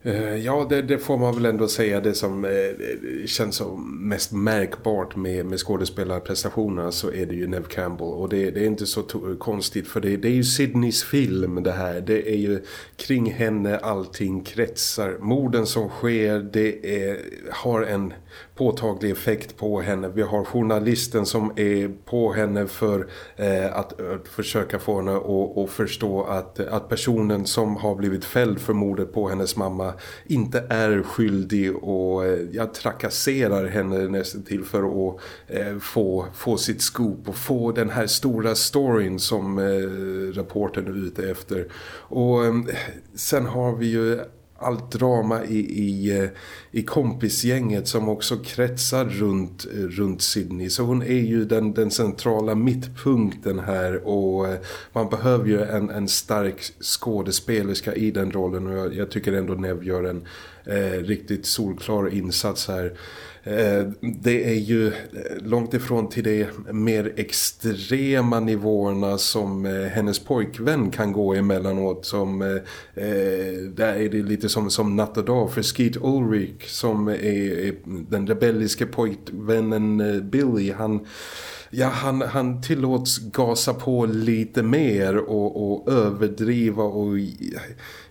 Eh, ja, det, det, får man väl ändå säga det som eh, känns som mest märkbart med, med skådespelarprestationerna så är det ju Nev Campbell. Och det, det är inte så konstigt för det, det, är ju Sydneys film det här. Det är ju kring henne allting kretsar. Morden som sker, det är, har en påtaglig effekt på henne. Vi har journalisten som är på henne för eh, att, att försöka få henne att, att förstå att, att personen som har blivit fälld för mordet på hennes mamma inte är skyldig och eh, jag trakasserar henne nästan till för att eh, få, få sitt scoop och få den här stora storyn som eh, rapporten är ute efter. Och eh, sen har vi ju allt drama i, i, eh, i kompisgänget som också kretsar runt, eh, runt Sydney. Så hon är ju den, den centrala mittpunkten här och eh, man behöver ju en, en stark skådespelerska i den rollen och jag, jag tycker ändå Nev gör en eh, riktigt solklar insats här. Eh, det är ju eh, långt ifrån till de mer extrema nivåerna som eh, hennes pojkvän kan gå emellanåt som där är det lite som, som natt och dag för Skeet Ulrich som är, är den rebelliska pojkvännen Billy. Han ja, han, han tillåts gasa på lite mer och, och överdriva och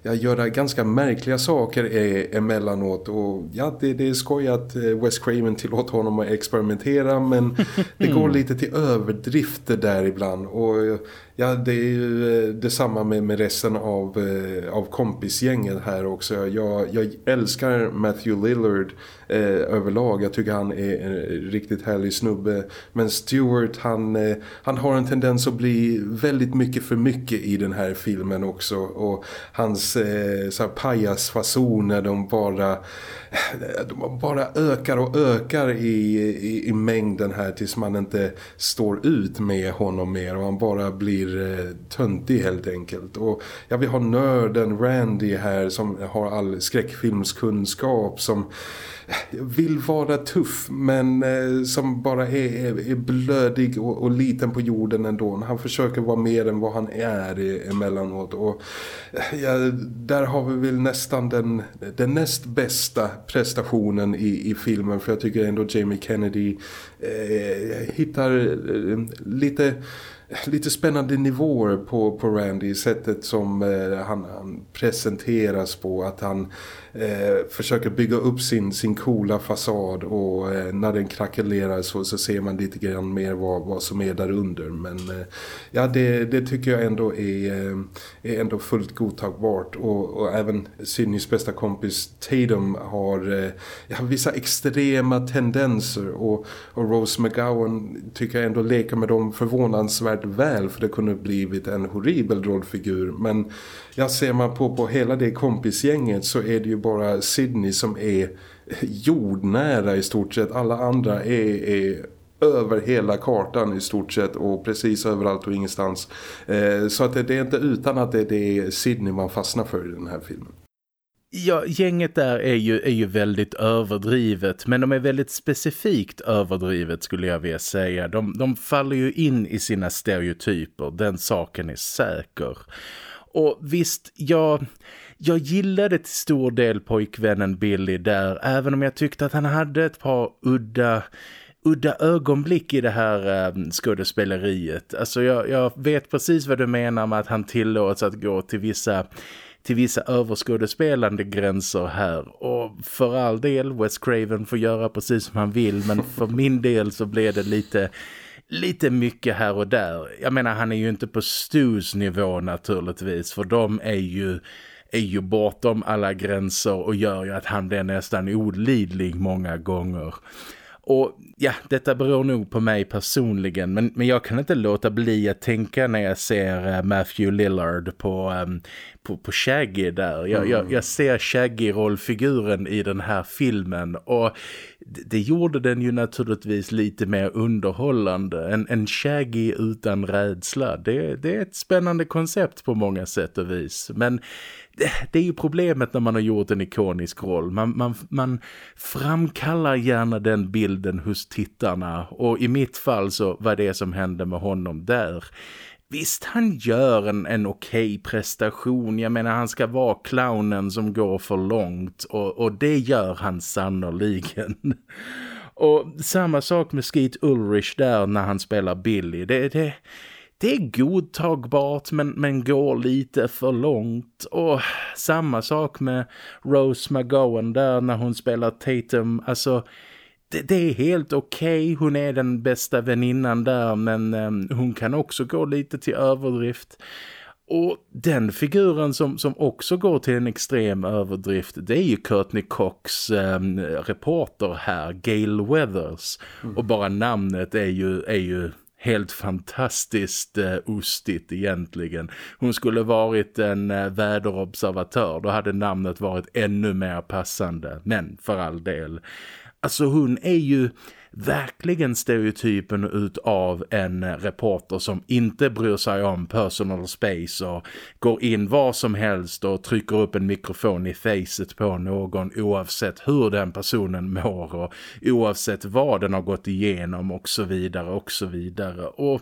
ja, göra ganska märkliga saker e-, emellanåt. Och ja, det, det är skoj att Wes Craven tillåter honom att experimentera men det går lite till överdrifter där ibland och ja, det är ju eh, detsamma med, med resten av, eh, av kompisgänget här också. Jag, jag älskar Matthew Lillard eh, överlag. Jag tycker han är en riktigt härlig snubbe. Men Stewart, han, eh, han har en tendens att bli väldigt mycket för mycket i den här filmen också. Och hans eh, så här pajasfasoner, de bara eh, de bara ökar och ökar i, i, i, mängden här tills man inte står ut med honom mer och han bara blir eh, töntig helt enkelt. Och ja, vi har nörden Randy här som har all skräckfilmskunskap som vill vara tuff men eh, som bara är, är blödig och, och, liten på jorden ändå. Han försöker vara mer än vad han är emellanåt. Och eh, ja, där har vi väl nästan den, den näst bästa prestationen i, i filmen. För jag tycker ändå Jamie Kennedy eh, hittar eh, lite lite spännande nivåer på, på Randy sättet som eh, han, han, presenteras på. Att han eh, försöker bygga upp sin, sin coola fasad och eh, när den krackelerar så, så ser man lite grann mer vad, vad som är där under. Men eh, ja det, det tycker jag ändå är, eh, är ändå fullt godtagbart. Och, och även Sydneys bästa kompis Tatum har eh, ja, vissa extrema tendenser. Och, och Rose McGowan tycker jag ändå leker med dem förvånansvärt väl för det kunde blivit en horribel rollfigur. Men jag ser man på, på hela det kompisgänget så är det ju bara Sydney som är jordnära i stort sett. Alla andra är, är över hela kartan i stort sett och precis överallt och ingenstans. Eh, så att det, är inte utan att det, det är Sydney man fastnar för i den här filmen. Ja, gänget där är ju, är ju väldigt överdrivet men de är väldigt specifikt överdrivet skulle jag vilja säga. De, de faller ju in i sina stereotyper, den saken är säker. Och visst, jag, jag gillade till stor del pojkvännen Billy där. Även om jag tyckte att han hade ett par udda udda ögonblick i det här äh, skådespeleriet. Alltså jag, jag vet precis vad du menar med att han tillåts att gå till vissa till vissa överskådespelande gränser här. Och för all del, Wes Craven får göra precis som han vill. Men för min del så blev det lite lite mycket här och där. Jag menar han är ju inte på Stus nivå naturligtvis för de är ju är ju bortom alla gränser och gör ju att han blir nästan olidlig många gånger. Och ja, detta beror nog på mig personligen men, men jag kan inte låta bli att tänka när jag ser uh, Matthew Lillard på, um, på, på Shaggy där. Jag, mm. jag, jag ser Shaggy-rollfiguren i den här filmen och det, det, gjorde den ju naturligtvis lite mer underhållande. En, en Shaggy utan rädsla. Det, det är ett spännande koncept på många sätt och vis. Men det är ju problemet när man har gjort en ikonisk roll. Man, man, man framkallar gärna den bilden hos tittarna och i mitt fall så var det som hände med honom där. Visst, han gör en, en okej okay prestation. Jag menar, han ska vara clownen som går för långt och, och det gör han sannoliken. Och samma sak med Skeet Ulrich där när han spelar Billy. Det, det, det är godtagbart men, men går lite för långt. Och samma sak med Rose McGowan där när hon spelar Tatum. Alltså det, det är helt okej. Okay. Hon är den bästa väninnan där men um, hon kan också gå lite till överdrift. Och den figuren som, som också går till en extrem överdrift det är ju Courtney Cox eh, reporter här, Gail Weathers. Mm. Och bara namnet är ju, är ju helt fantastiskt eh, ostigt egentligen. Hon skulle varit en eh, väderobservatör, då hade namnet varit ännu mer passande. Men för all del. Alltså hon är ju verkligen stereotypen utav en reporter som inte bryr sig om personal space och går in var som helst och trycker upp en mikrofon i facet på någon oavsett hur den personen mår och oavsett vad den har gått igenom och så vidare och så vidare. Och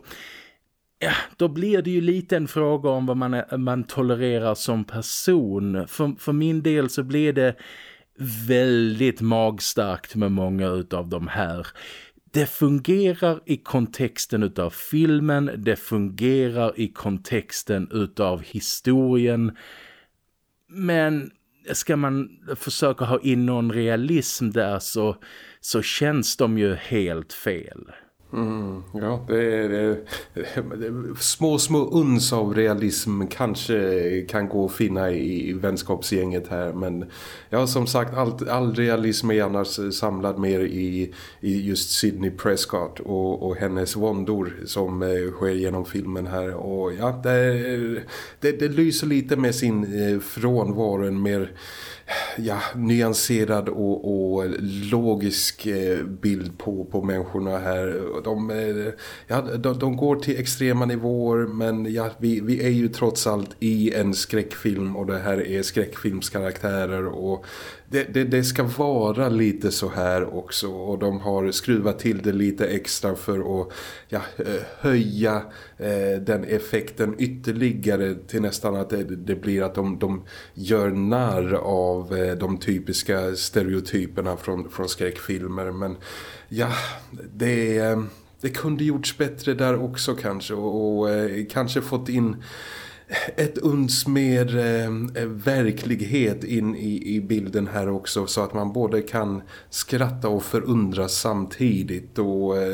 ja, då blir det ju lite en fråga om vad man, man tolererar som person. För, för min del så blir det väldigt magstarkt med många av de här. Det fungerar i kontexten utav filmen, det fungerar i kontexten utav historien. Men ska man försöka ha in någon realism där så, så känns de ju helt fel. Mm, ja, det är, det är, små, små uns av realism kanske kan gå att finna i, i vänskapsgänget här. Men ja, som sagt, all, all realism är annars samlad mer i, i just Sidney Prescott och, och hennes våndor som eh, sker genom filmen här. Och ja, det, det, det lyser lite med sin eh, frånvaro, en mer ja, nyanserad och, och logisk eh, bild på, på människorna här. De, eh, ja, de, de, går till extrema nivåer men ja, vi, vi är ju trots allt i en skräckfilm och det här är skräckfilmskaraktärer och det, det, det, ska vara lite så här också och de har skruvat till det lite extra för att ja, eh, höja eh, den effekten ytterligare till nästan att det, det blir att de, de gör narr av eh, de typiska stereotyperna från, från skräckfilmer. Men ja, det, eh, det kunde gjorts bättre där också kanske och, och eh, kanske fått in ett uns mer eh, verklighet in i, i bilden här också så att man både kan skratta och förundras samtidigt och eh,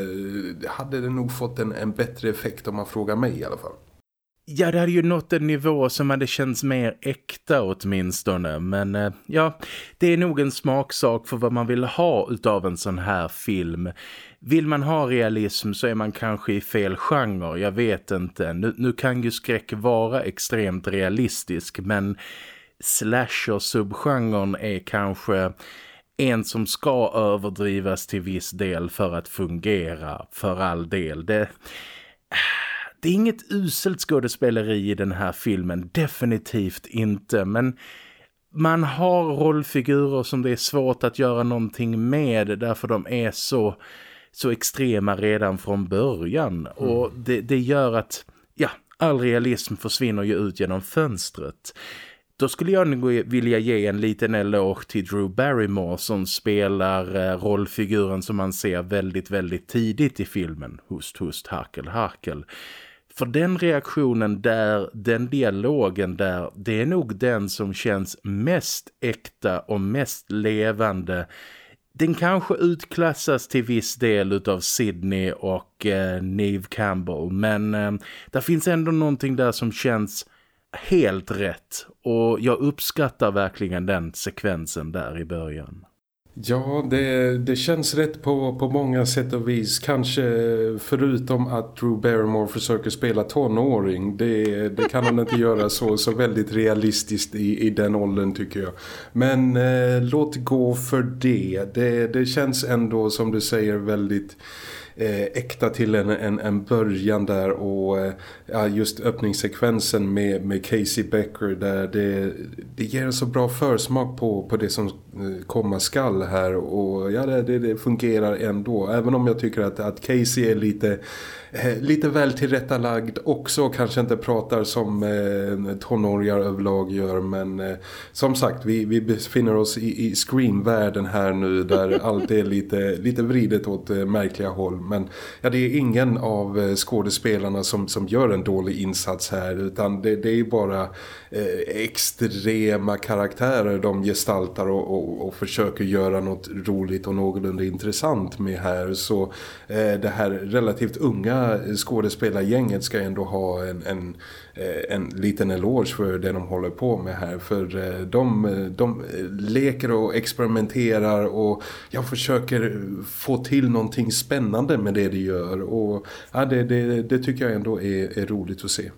hade det nog fått en, en bättre effekt om man frågar mig i alla fall. Ja, det hade ju nått en nivå som hade känts mer äkta åtminstone. Men eh, ja, det är nog en smaksak för vad man vill ha utav en sån här film. Vill man ha realism så är man kanske i fel genre, jag vet inte. Nu, nu kan ju skräck vara extremt realistisk men slasher-subgenren är kanske en som ska överdrivas till viss del för att fungera, för all del. Det, det är inget uselt skådespeleri i den här filmen, definitivt inte, men man har rollfigurer som det är svårt att göra någonting med därför de är så så extrema redan från början. Mm. Och det, det gör att ja, all realism försvinner ju ut genom fönstret. Då skulle jag nog vilja ge en liten eloge till Drew Barrymore som spelar eh, rollfiguren som man ser väldigt, väldigt tidigt i filmen. Hust, hust, harkel, harkel. För den reaktionen där, den dialogen där, det är nog den som känns mest äkta och mest levande den kanske utklassas till viss del av Sydney och eh, Neve Campbell men eh, det finns ändå någonting där som känns helt rätt och jag uppskattar verkligen den sekvensen där i början. Ja, det, det känns rätt på, på många sätt och vis. Kanske förutom att Drew Barrymore försöker spela tonåring. Det, det kan han inte göra så, så väldigt realistiskt i, i den åldern tycker jag. Men eh, låt gå för det. det. Det känns ändå som du säger väldigt Eh, äkta till en, en, en början där och eh, ja, just öppningssekvensen med, med Casey Becker där det, det ger en så bra försmak på, på det som eh, komma skall här och ja det, det, fungerar ändå. Även om jag tycker att, att Casey är lite lite väl tillrättalagd också kanske inte pratar som eh, tonåringar överlag gör men eh, som sagt vi, vi befinner oss i, i screenvärlden här nu där allt är lite, lite vridet åt eh, märkliga håll. Men ja, det är ingen av eh, skådespelarna som, som gör en dålig insats här utan det, det är bara eh, Eh, extrema karaktärer de gestaltar och, och, och, försöker göra något roligt och någorlunda intressant med här. Så eh, det här relativt unga skådespelargänget ska ändå ha en, en, eh, en liten eloge för det de håller på med här. För eh, de, de leker och experimenterar och jag försöker få till någonting spännande med det de gör. Och ja, det, det, det tycker jag ändå är, är roligt att se.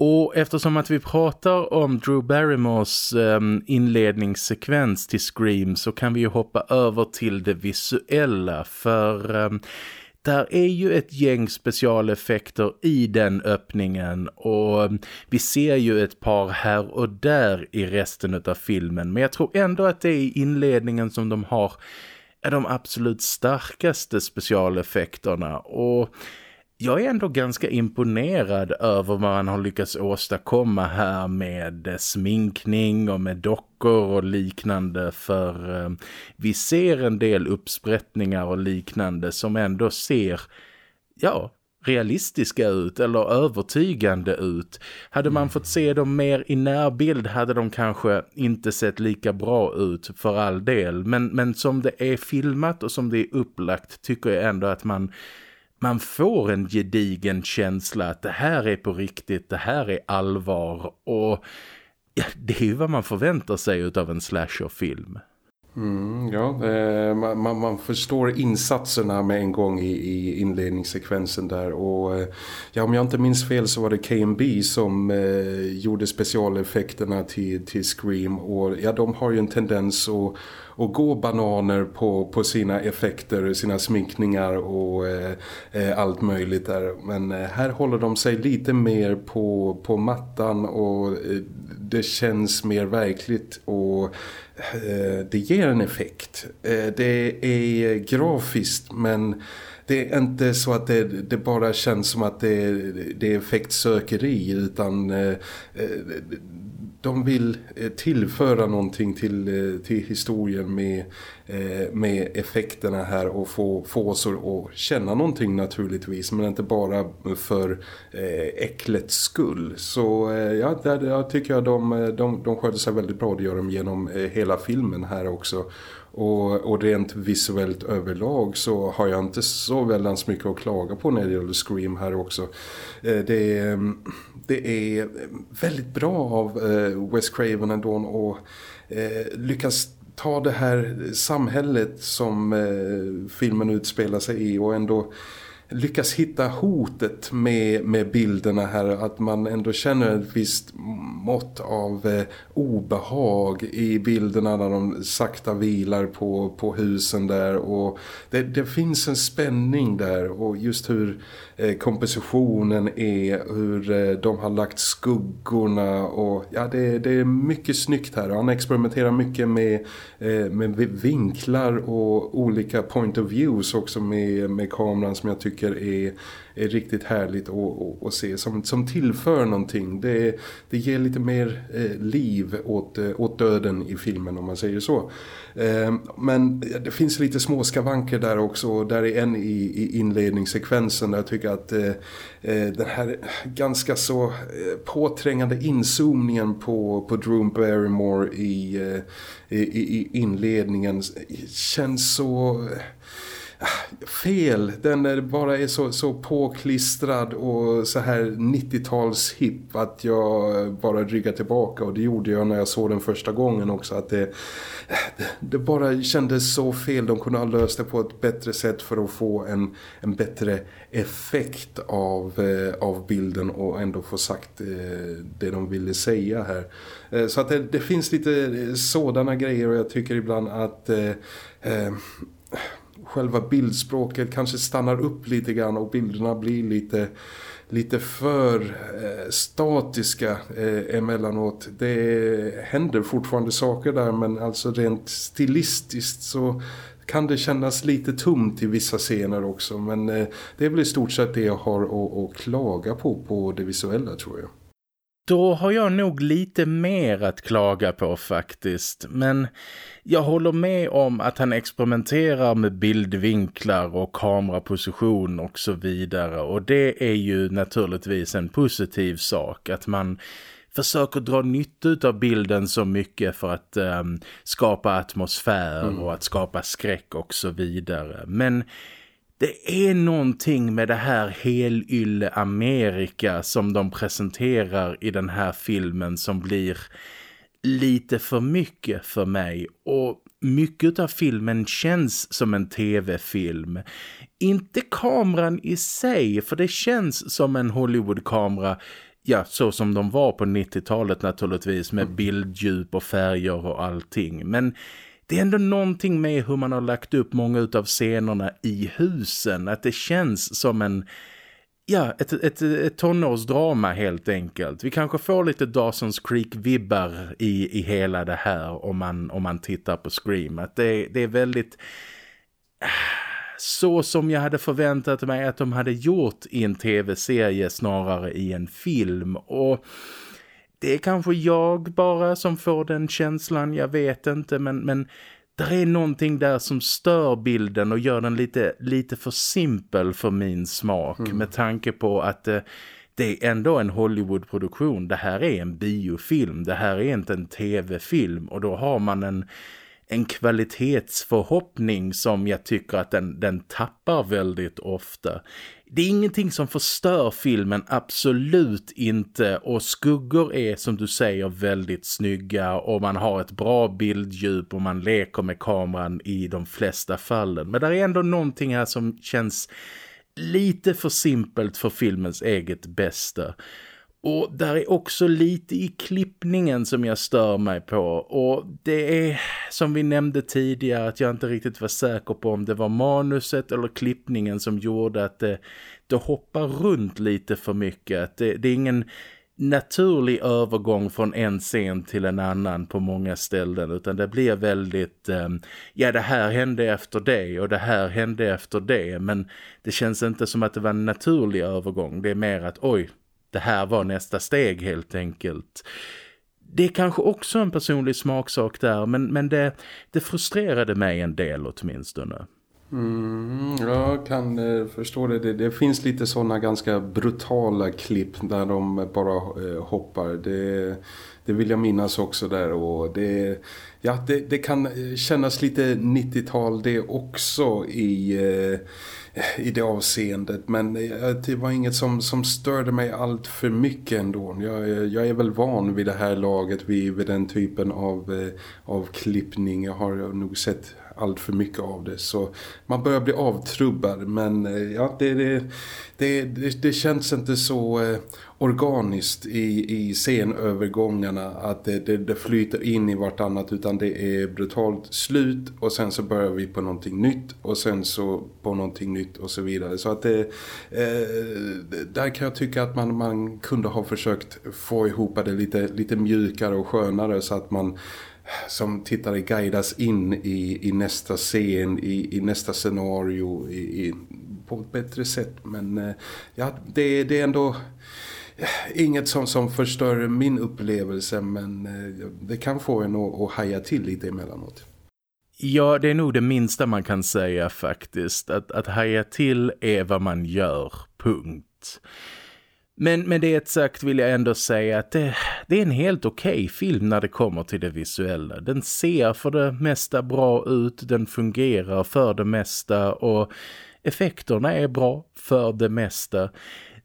Och eftersom att vi pratar om Drew Barrymores um, inledningssekvens till Scream så kan vi ju hoppa över till det visuella för um, där är ju ett gäng specialeffekter i den öppningen. Och ehm, vi ser ju ett par här och där i resten av filmen men jag tror ändå att det är i inledningen som de har är de absolut starkaste specialeffekterna. Och jag är ändå ganska imponerad över vad man har lyckats åstadkomma här med sminkning och med dockor och liknande för eh, vi ser en del uppsprättningar och liknande som ändå ser ja, realistiska ut eller övertygande ut. Hade man fått se dem mer i närbild hade de kanske inte sett lika bra ut för all del. Men, men som det är filmat och som det är upplagt tycker jag ändå att man man får en gedigen känsla att det här är på riktigt, det här är allvar och ja, det är ju vad man förväntar sig av en slasherfilm. Mm, ja, eh, man, man, förstår insatserna med en gång i, i inledningssekvensen där och eh, ja, om jag inte minns fel så var det KMB som eh, gjorde specialeffekterna till, till Scream och ja, de har ju en tendens att och gå bananer på, på sina effekter, sina sminkningar och eh, eh, allt möjligt där. Men eh, här håller de sig lite mer på, på mattan och eh, det känns mer verkligt och eh, det ger en effekt. Eh, det är eh, grafiskt men det är inte så att det, det, bara känns som att det, det är effektsökeri utan eh, de vill eh, tillföra någonting till, eh, till historien med, eh, med effekterna här och få, få oss att känna någonting naturligtvis men inte bara för äcklets skull. Så ja, där, där tycker jag de, de, de sköter sig väldigt bra, det gör de genom hela filmen här också. Och, och rent visuellt överlag så har jag inte så väldigt mycket att klaga på när det gäller Scream här också. Eh, det är, mm, det är väldigt bra av eh, Wes Craven ändå och eh, lyckas ta det här samhället som filmen utspelar sig i och ändå lyckas hitta hotet med, med bilderna här. Att man ändå känner ett visst mått av eh, obehag i bilderna när de sakta vilar på, på husen där. Och det, det finns en spänning där och just hur eh, kompositionen är, hur eh, de har lagt skuggorna och ja det, det är mycket snyggt här. Han experimenterar mycket med, eh, med vinklar och olika point of views också med, med kameran som jag tycker är, är riktigt härligt att, att, se. Som, som tillför någonting. Det, det ger lite mer eh, liv åt, eh, åt döden i filmen om man säger så. Eh, men det finns lite små skavanker där också. Där är en i, i inledningssekvensen där jag tycker att eh, eh den här ganska så eh, påträngande inzoomningen på, på Drew Barrymore i, i, i inledningen känns så Ah, fel. Den bara är så, så påklistrad och så här 90-tals hip att jag bara ryggar tillbaka och det gjorde jag när jag såg den första gången också att det, det bara kändes så fel. De kunde ha löst det på ett bättre sätt för att få en, en bättre effekt av, eh, av bilden och ändå få sagt eh, det de ville säga här. Eh, så att det, det, finns lite eh, sådana grejer och jag tycker ibland att eh, eh, själva bildspråket kanske stannar upp lite grann och bilderna blir lite, lite för eh, statiska eh, emellanåt. Det händer fortfarande saker där men alltså rent stilistiskt så kan det kännas lite tomt i vissa scener också men eh, det är väl i stort sett det jag har att, att klaga på på det visuella tror jag. Då har jag nog lite mer att klaga på faktiskt. Men jag håller med om att han experimenterar med bildvinklar och kameraposition och så vidare. Och det är ju naturligtvis en positiv sak att man försöker dra nytta av bilden så mycket för att um, skapa atmosfär mm. och att skapa skräck och så vidare. Men det är någonting med det här helylle Amerika som de presenterar i den här filmen som blir lite för mycket för mig och mycket av filmen känns som en tv-film. Inte kameran i sig, för det känns som en Hollywood-kamera ja, så som de var på 90-talet naturligtvis med mm. bilddjup och färger och allting. Men det är ändå någonting med hur man har lagt upp många av scenerna i husen. Att det känns som en ja, ett, ett, ett tonårsdrama helt enkelt. Vi kanske får lite Dawson's Creek-vibbar i, i hela det här om man, om man tittar på Scream. Att det, det är väldigt så som jag hade förväntat mig att de hade gjort i en tv-serie snarare i en film. Och det är kanske jag bara som får den känslan, jag vet inte. Men, men det är någonting där som stör bilden och gör den lite, lite för simpel för min smak. Mm. Med tanke på att eh, det är ändå en Hollywood-produktion. Det här är en biofilm, det här är inte en tv-film. Och då har man en en kvalitetsförhoppning som jag tycker att den, den tappar väldigt ofta. Det är ingenting som förstör filmen, absolut inte. Och skuggor är som du säger väldigt snygga och man har ett bra bilddjup och man leker med kameran i de flesta fallen. Men det är ändå någonting här som känns lite för simpelt för filmens eget bästa. Och där är också lite i klippningen som jag stör mig på. Och det är som vi nämnde tidigare att jag inte riktigt var säker på om det var manuset eller klippningen som gjorde att det, det hoppar runt lite för mycket. Att det, det är ingen naturlig övergång från en scen till en annan på många ställen utan det blir väldigt eh, ja det här hände efter det och det här hände efter det men det känns inte som att det var en naturlig övergång det är mer att oj det här var nästa steg helt enkelt. Det är kanske också en personlig smaksak där men, men det, det frustrerade mig en del åtminstone. Mm, jag kan eh, förstå det. det. det. finns lite sådana ganska brutala klipp där de bara eh, hoppar. Det, det vill jag minnas också där. Och det, ja, det, det kan kännas lite 90-tal det också i... Eh, i det avseendet. Men eh, det var inget som, som störde mig allt för mycket ändå. Jag, jag är väl van vid det här laget, vid, vid den typen av, eh, av klippning. Jag har nog sett allt för mycket av det. Så man börjar bli avtrubbad. Men eh, ja, det, det, det, det, det känns inte så eh, organiskt i, i scenövergångarna att det, det, det flyter in i vartannat utan det är brutalt slut och sen så börjar vi på någonting nytt och sen så på någonting nytt och så vidare. Så att det, eh, där kan jag tycka att man, man kunde ha försökt få ihop det lite, lite mjukare och skönare så att man som tittare guidas in i, i nästa scen, i, i nästa scenario i, i, på ett bättre sätt. Men eh, ja, det, det är ändå inget som, som förstör min upplevelse men eh, det kan få en att, att haja till lite emellanåt. Ja, det är nog det minsta man kan säga faktiskt. Att, att haja till är vad man gör, punkt. Men med det sagt vill jag ändå säga att det, det är en helt okej okay film när det kommer till det visuella. Den ser för det mesta bra ut, den fungerar för det mesta och effekterna är bra för det mesta.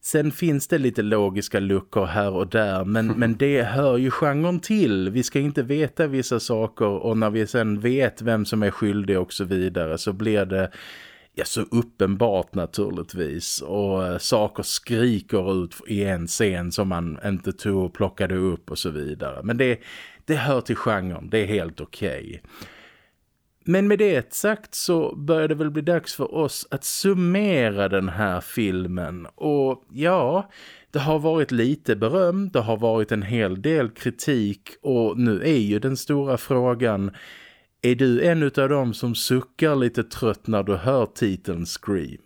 Sen finns det lite logiska luckor här och där men, men det hör ju genren till. Vi ska inte veta vissa saker och när vi sen vet vem som är skyldig och så vidare så blir det ja, så uppenbart naturligtvis. Och äh, saker skriker ut i en scen som man inte tog och plockade upp och så vidare. Men det, det hör till genren, det är helt okej. Okay. Men med det sagt så börjar det väl bli dags för oss att summera den här filmen. Och ja, det har varit lite beröm, det har varit en hel del kritik och nu är ju den stora frågan är du en av dem som suckar lite trött när du hör titeln Scream?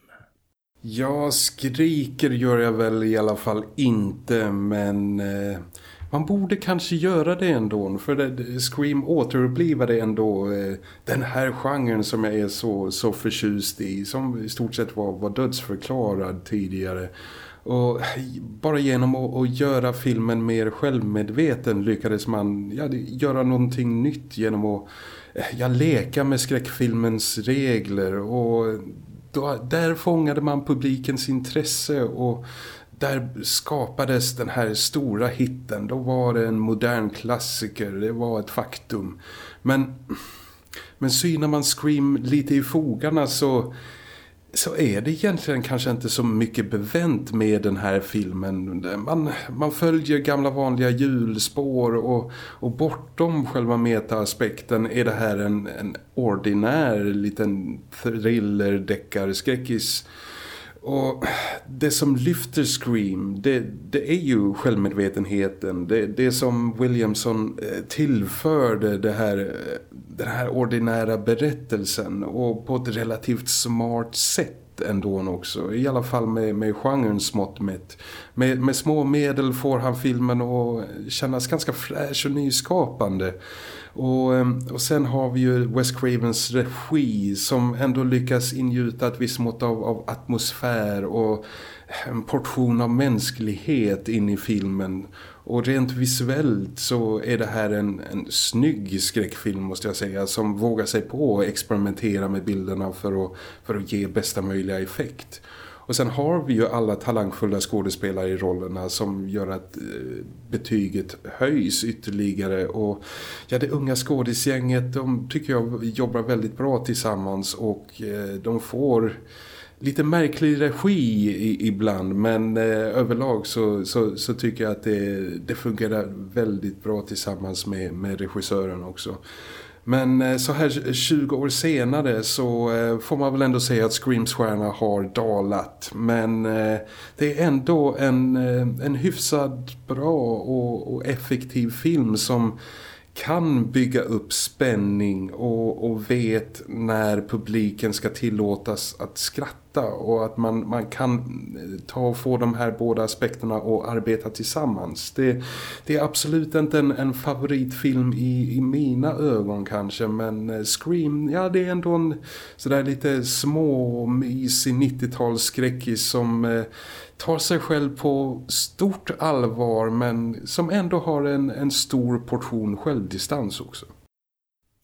Ja, skriker gör jag väl i alla fall inte, men eh, man borde kanske göra det ändå. För det, Scream återupplivade ändå eh, den här genren som jag är så, så förtjust i, som i stort sett var, var dödsförklarad tidigare. Och bara genom att, att, göra filmen mer självmedveten lyckades man ja, göra någonting nytt genom att eh, ja, leka med skräckfilmens regler och då, där fångade man publikens intresse och där skapades den här stora hitten. Då var det en modern klassiker, det var ett faktum. Men, men synar man Scream lite i fogarna så så är det egentligen kanske inte så mycket bevänt med den här filmen. Man, man följer gamla vanliga julspår och, och bortom själva meta-aspekten är det här en, en ordinär liten thriller-deckar-skräckis- och det som lyfter Scream, det, det är ju självmedvetenheten. Det, det som Williamson eh, tillförde det här, eh, den här ordinära berättelsen och på ett relativt smart sätt ändå också. I alla fall med, med genren smått mätt. Med, med små medel får han filmen att kännas ganska fräsch och nyskapande. Och, ehm, och sen har vi ju Wes Cravens regi som ändå lyckas ingjuta ett visst mått av, av atmosfär och en portion av mänsklighet in i filmen. Och rent visuellt så är det här en, en snygg skräckfilm måste jag säga som vågar sig på att experimentera med bilderna för att, för att ge bästa möjliga effekt. Och sen har vi ju alla talangfulla skådespelare i rollerna som gör att eh, betyget höjs ytterligare. Och ja, det unga skådisgänget, de tycker jag jobbar väldigt bra tillsammans och eh, de får lite märklig regi ibland men eh, överlag så, så, så, tycker jag att det, det fungerar väldigt bra tillsammans med, med regissören också. Men eh, så här 20 år senare så eh, får man väl ändå säga att Screams stjärna har dalat. Men eh, det är ändå en, en hyfsad bra och, och effektiv film som kan bygga upp spänning och, och vet när publiken ska tillåtas att skratta och att man, man kan eh, ta och få de här båda aspekterna och arbeta tillsammans. Det, det är absolut inte en, en favoritfilm i, i mina ögon kanske men eh, Scream, ja det är ändå en sådär lite små mysig 90-talsskräckis som eh, tar sig själv på stort allvar men som ändå har en, en stor portion självdistans också.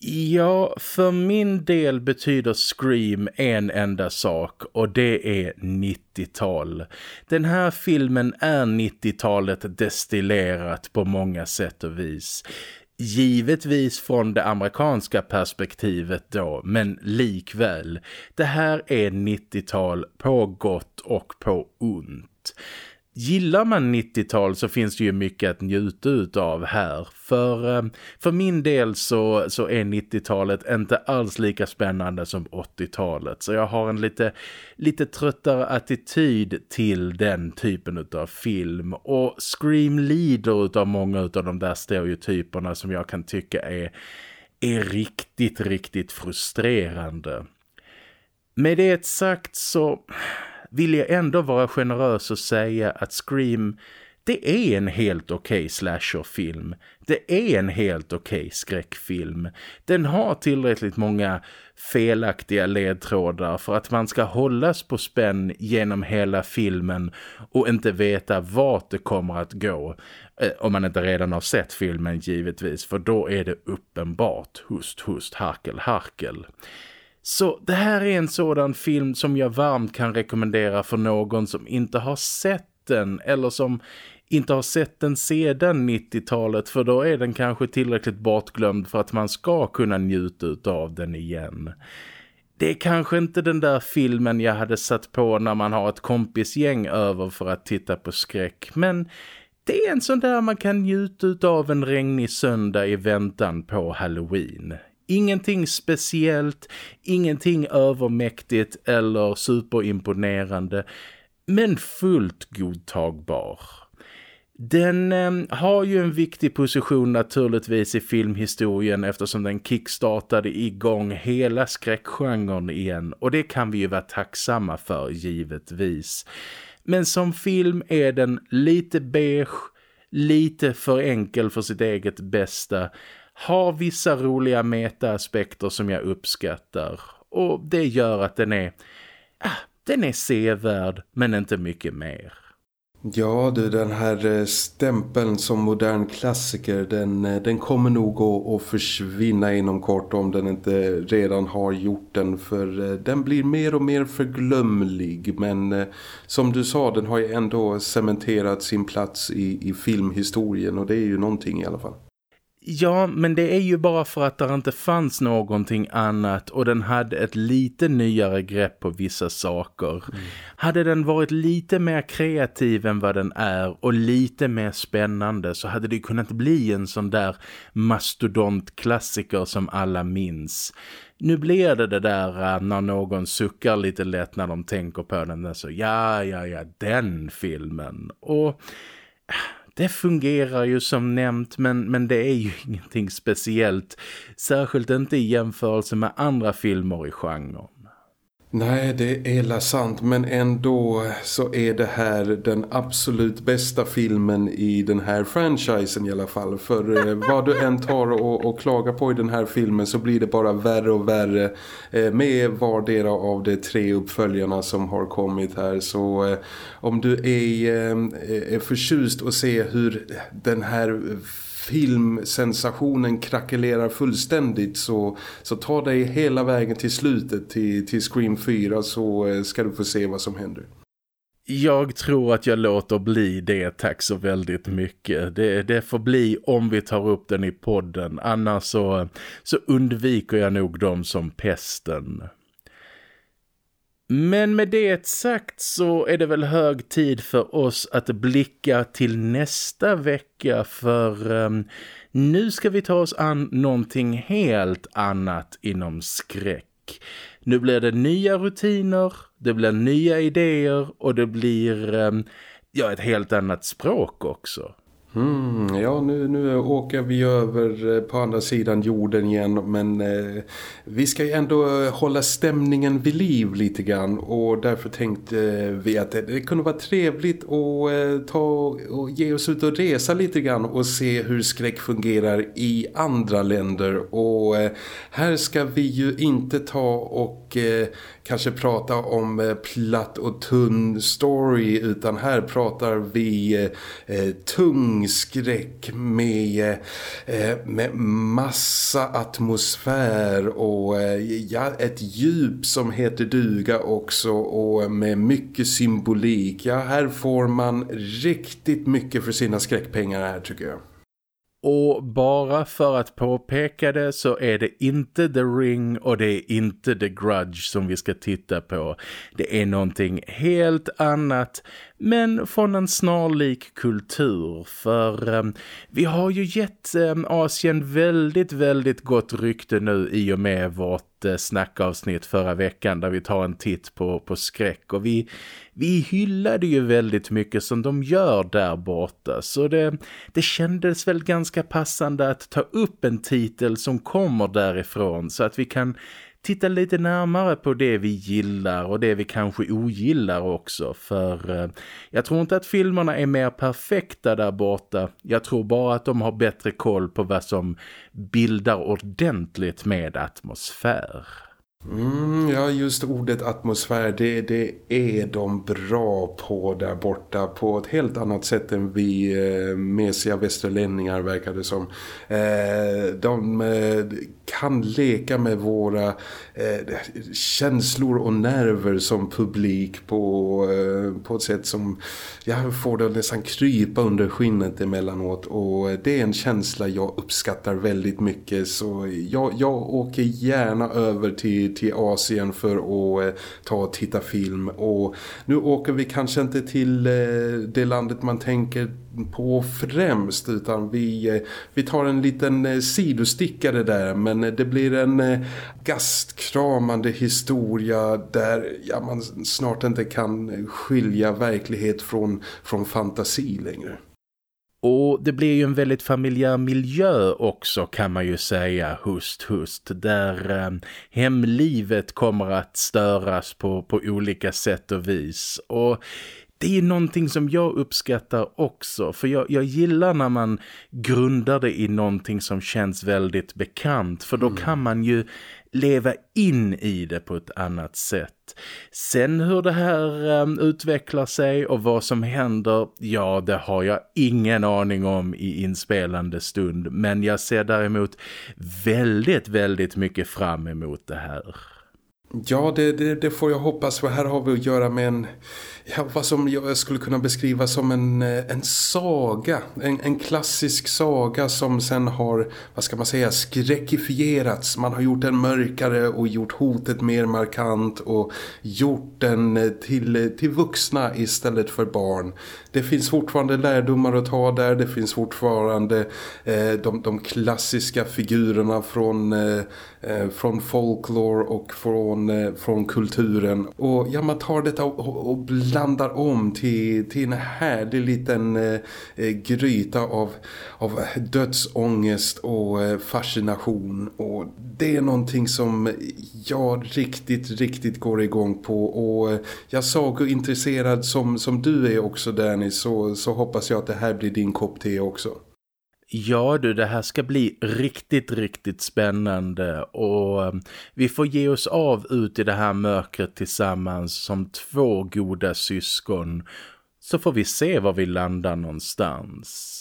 Ja, för min del betyder Scream en enda sak och det är 90-tal. Den här filmen är 90-talet destillerat på många sätt och vis. Givetvis från det amerikanska perspektivet då, men likväl. Det här är 90-tal på gott och på ont. Gillar man 90-tal så finns det ju mycket att njuta av här. För, eh, för min del så, så är 90-talet inte alls lika spännande som 80-talet. Så jag har en lite, lite tröttare attityd till den typen av film. Och Scream lider av många av de där stereotyperna som jag kan tycka är, är riktigt, riktigt frustrerande. Med det sagt så vill jag ändå vara generös och säga att Scream det är en helt okej okay slasherfilm. Det är en helt okej okay skräckfilm. Den har tillräckligt många felaktiga ledtrådar för att man ska hållas på spänn genom hela filmen och inte veta vart det kommer att gå. Eh, om man inte redan har sett filmen givetvis, för då är det uppenbart hust, hust, harkel, harkel. Så det här är en sådan film som jag varmt kan rekommendera för någon som inte har sett den eller som inte har sett den sedan 90-talet för då är den kanske tillräckligt bortglömd för att man ska kunna njuta av den igen. Det är kanske inte den där filmen jag hade satt på när man har ett kompisgäng över för att titta på skräck men det är en sån där man kan njuta av en regnig söndag i väntan på Halloween. Ingenting speciellt, ingenting övermäktigt eller superimponerande, men fullt godtagbar. Den eh, har ju en viktig position naturligtvis i filmhistorien eftersom den kickstartade igång hela skräckgenren igen och det kan vi ju vara tacksamma för givetvis. Men som film är den lite beige, lite för enkel för sitt eget bästa har vissa roliga metaaspekter som jag uppskattar och det gör att den är, ah, den är sevärd men inte mycket mer. Ja du, den här eh, stämpeln som modern klassiker den, eh, den kommer nog att, försvinna inom kort om den inte redan har gjort den för eh, den blir mer och mer förglömlig men som du sa den har ju ändå cementerat sin plats i, i filmhistorien och det är ju någonting i alla fall. Ja, men det är ju bara för att det inte fanns någonting annat och den hade ett lite nyare grepp på vissa saker. Mm. Hade den varit lite mer kreativ än vad den är och lite mer spännande så hade det kunnat bli en sån där mastodontklassiker som alla minns. Nu blir det det där äh, när någon suckar lite lätt när de tänker på den. Så ja, ja, ja, den filmen. Och det fungerar ju som nämnt men, men det är ju ingenting speciellt. Särskilt inte i jämförelse med andra filmer i genren. Nej, det är la sant men ändå så är det här den absolut bästa filmen i den här franchisen i alla fall. För eh, vad du än tar och, och klagar på i den här filmen så blir det bara värre och värre eh, med vardera av de tre uppföljarna som har kommit här. Så eh, om du är, eh, är förtjust och se hur den här filmsensationen krackelerar fullständigt så, så ta dig hela vägen till slutet till, till Scream 4 så eh, ska du få se vad som händer. Jag tror att jag låter bli det, tack så väldigt mycket. Det, det får bli om vi tar upp den i podden, annars så, så undviker jag nog dem som pesten. Men med det sagt så är det väl hög tid för oss att blicka till nästa vecka för um, nu ska vi ta oss an någonting helt annat inom skräck. Nu blir det nya rutiner, det blir nya idéer och det blir um, ja, ett helt annat språk också. Mm, ja, nu, nu åker vi över eh, på andra sidan jorden igen men eh, vi ska ju ändå eh, hålla stämningen vid liv lite grann och därför tänkte eh, vi att det, det kunde vara trevligt att eh, ta och ge oss ut och resa lite grann och se hur skräck fungerar i andra länder. Och eh, här ska vi ju inte ta och eh, kanske prata om eh, platt och tunn story utan här pratar vi eh, eh, tung skräck med, eh, eh, med massa atmosfär och eh, ja, ett djup som heter duga också och med mycket symbolik. Ja, här får man riktigt mycket för sina skräckpengar här tycker jag. Och bara för att påpeka det så är det inte The Ring och det är inte The Grudge som vi ska titta på. Det är någonting helt annat men från en snarlik kultur för eh, vi har ju gett eh, Asien väldigt väldigt gott rykte nu i och med vårt eh, snackavsnitt förra veckan där vi tar en titt på, på skräck. Och vi, vi hyllade ju väldigt mycket som de gör där borta. Så det, det kändes väl ganska passande att ta upp en titel som kommer därifrån så att vi kan titta lite närmare på det vi gillar och det vi kanske ogillar också för eh, jag tror inte att filmerna är mer perfekta där borta. Jag tror bara att de har bättre koll på vad som bildar ordentligt med atmosfär. Mm, ja, just ordet atmosfär, det, det är de bra på där borta på ett helt annat sätt än vi eh, mesiga västerlänningar verkar det som. Eh, de eh, kan leka med våra eh, känslor och nerver som publik på, eh, på ett sätt som jag får det nästan krypa under skinnet emellanåt och det är en känsla jag uppskattar väldigt mycket så jag, jag åker gärna över till, till Asien för att eh, ta och titta film och nu åker vi kanske inte till eh, det landet man tänker på främst utan vi, eh, vi tar en liten eh, sidostickare där men eh, det blir en gastkramande historia där ja, man snart inte kan skilja verklighet från, från fantasi längre. Och det blir ju en väldigt familjär miljö också kan man ju säga hust hust där eh, hemlivet kommer att störas på, på olika sätt och vis och det är någonting som jag uppskattar också. För jag, jag gillar när man grundar det i någonting som känns väldigt bekant. För då mm. kan man ju leva in i det på ett annat sätt. Sen hur det här um, utvecklar sig och vad som händer, ja det har jag ingen aning om i inspelande stund. Men jag ser däremot väldigt, väldigt mycket fram emot det här. Ja, det, det, det, får jag hoppas för här har vi att göra med en, ja, vad som jag skulle kunna beskriva som en, eh, en saga. En, en klassisk saga som sen har, vad ska man säga, skräckifierats. Man har gjort den mörkare och gjort hotet mer markant och gjort den eh, till, eh, till vuxna istället för barn. Det finns fortfarande lärdomar att ta där. Det finns fortfarande eh, de, de klassiska figurerna från, eh, från folklore och från, eh, från kulturen. Och ja, man tar detta och, och Mm. blandar om till, till en härlig liten eh, eh, gryta av, av dödsångest och eh, fascination. Och det är någonting som jag riktigt, riktigt går igång på. Och eh, jag sagointresserad som, som du är också Danny så, så hoppas jag att det här blir din kopp te också. Ja du, det här ska bli riktigt, riktigt spännande och ehm, vi får ge oss av ut i det här mörkret tillsammans som två goda syskon så får vi se var vi landar någonstans.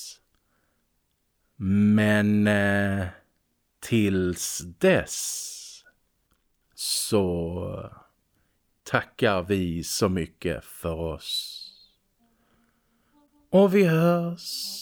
Men eh, tills dess så tackar vi så mycket för oss. Och vi hörs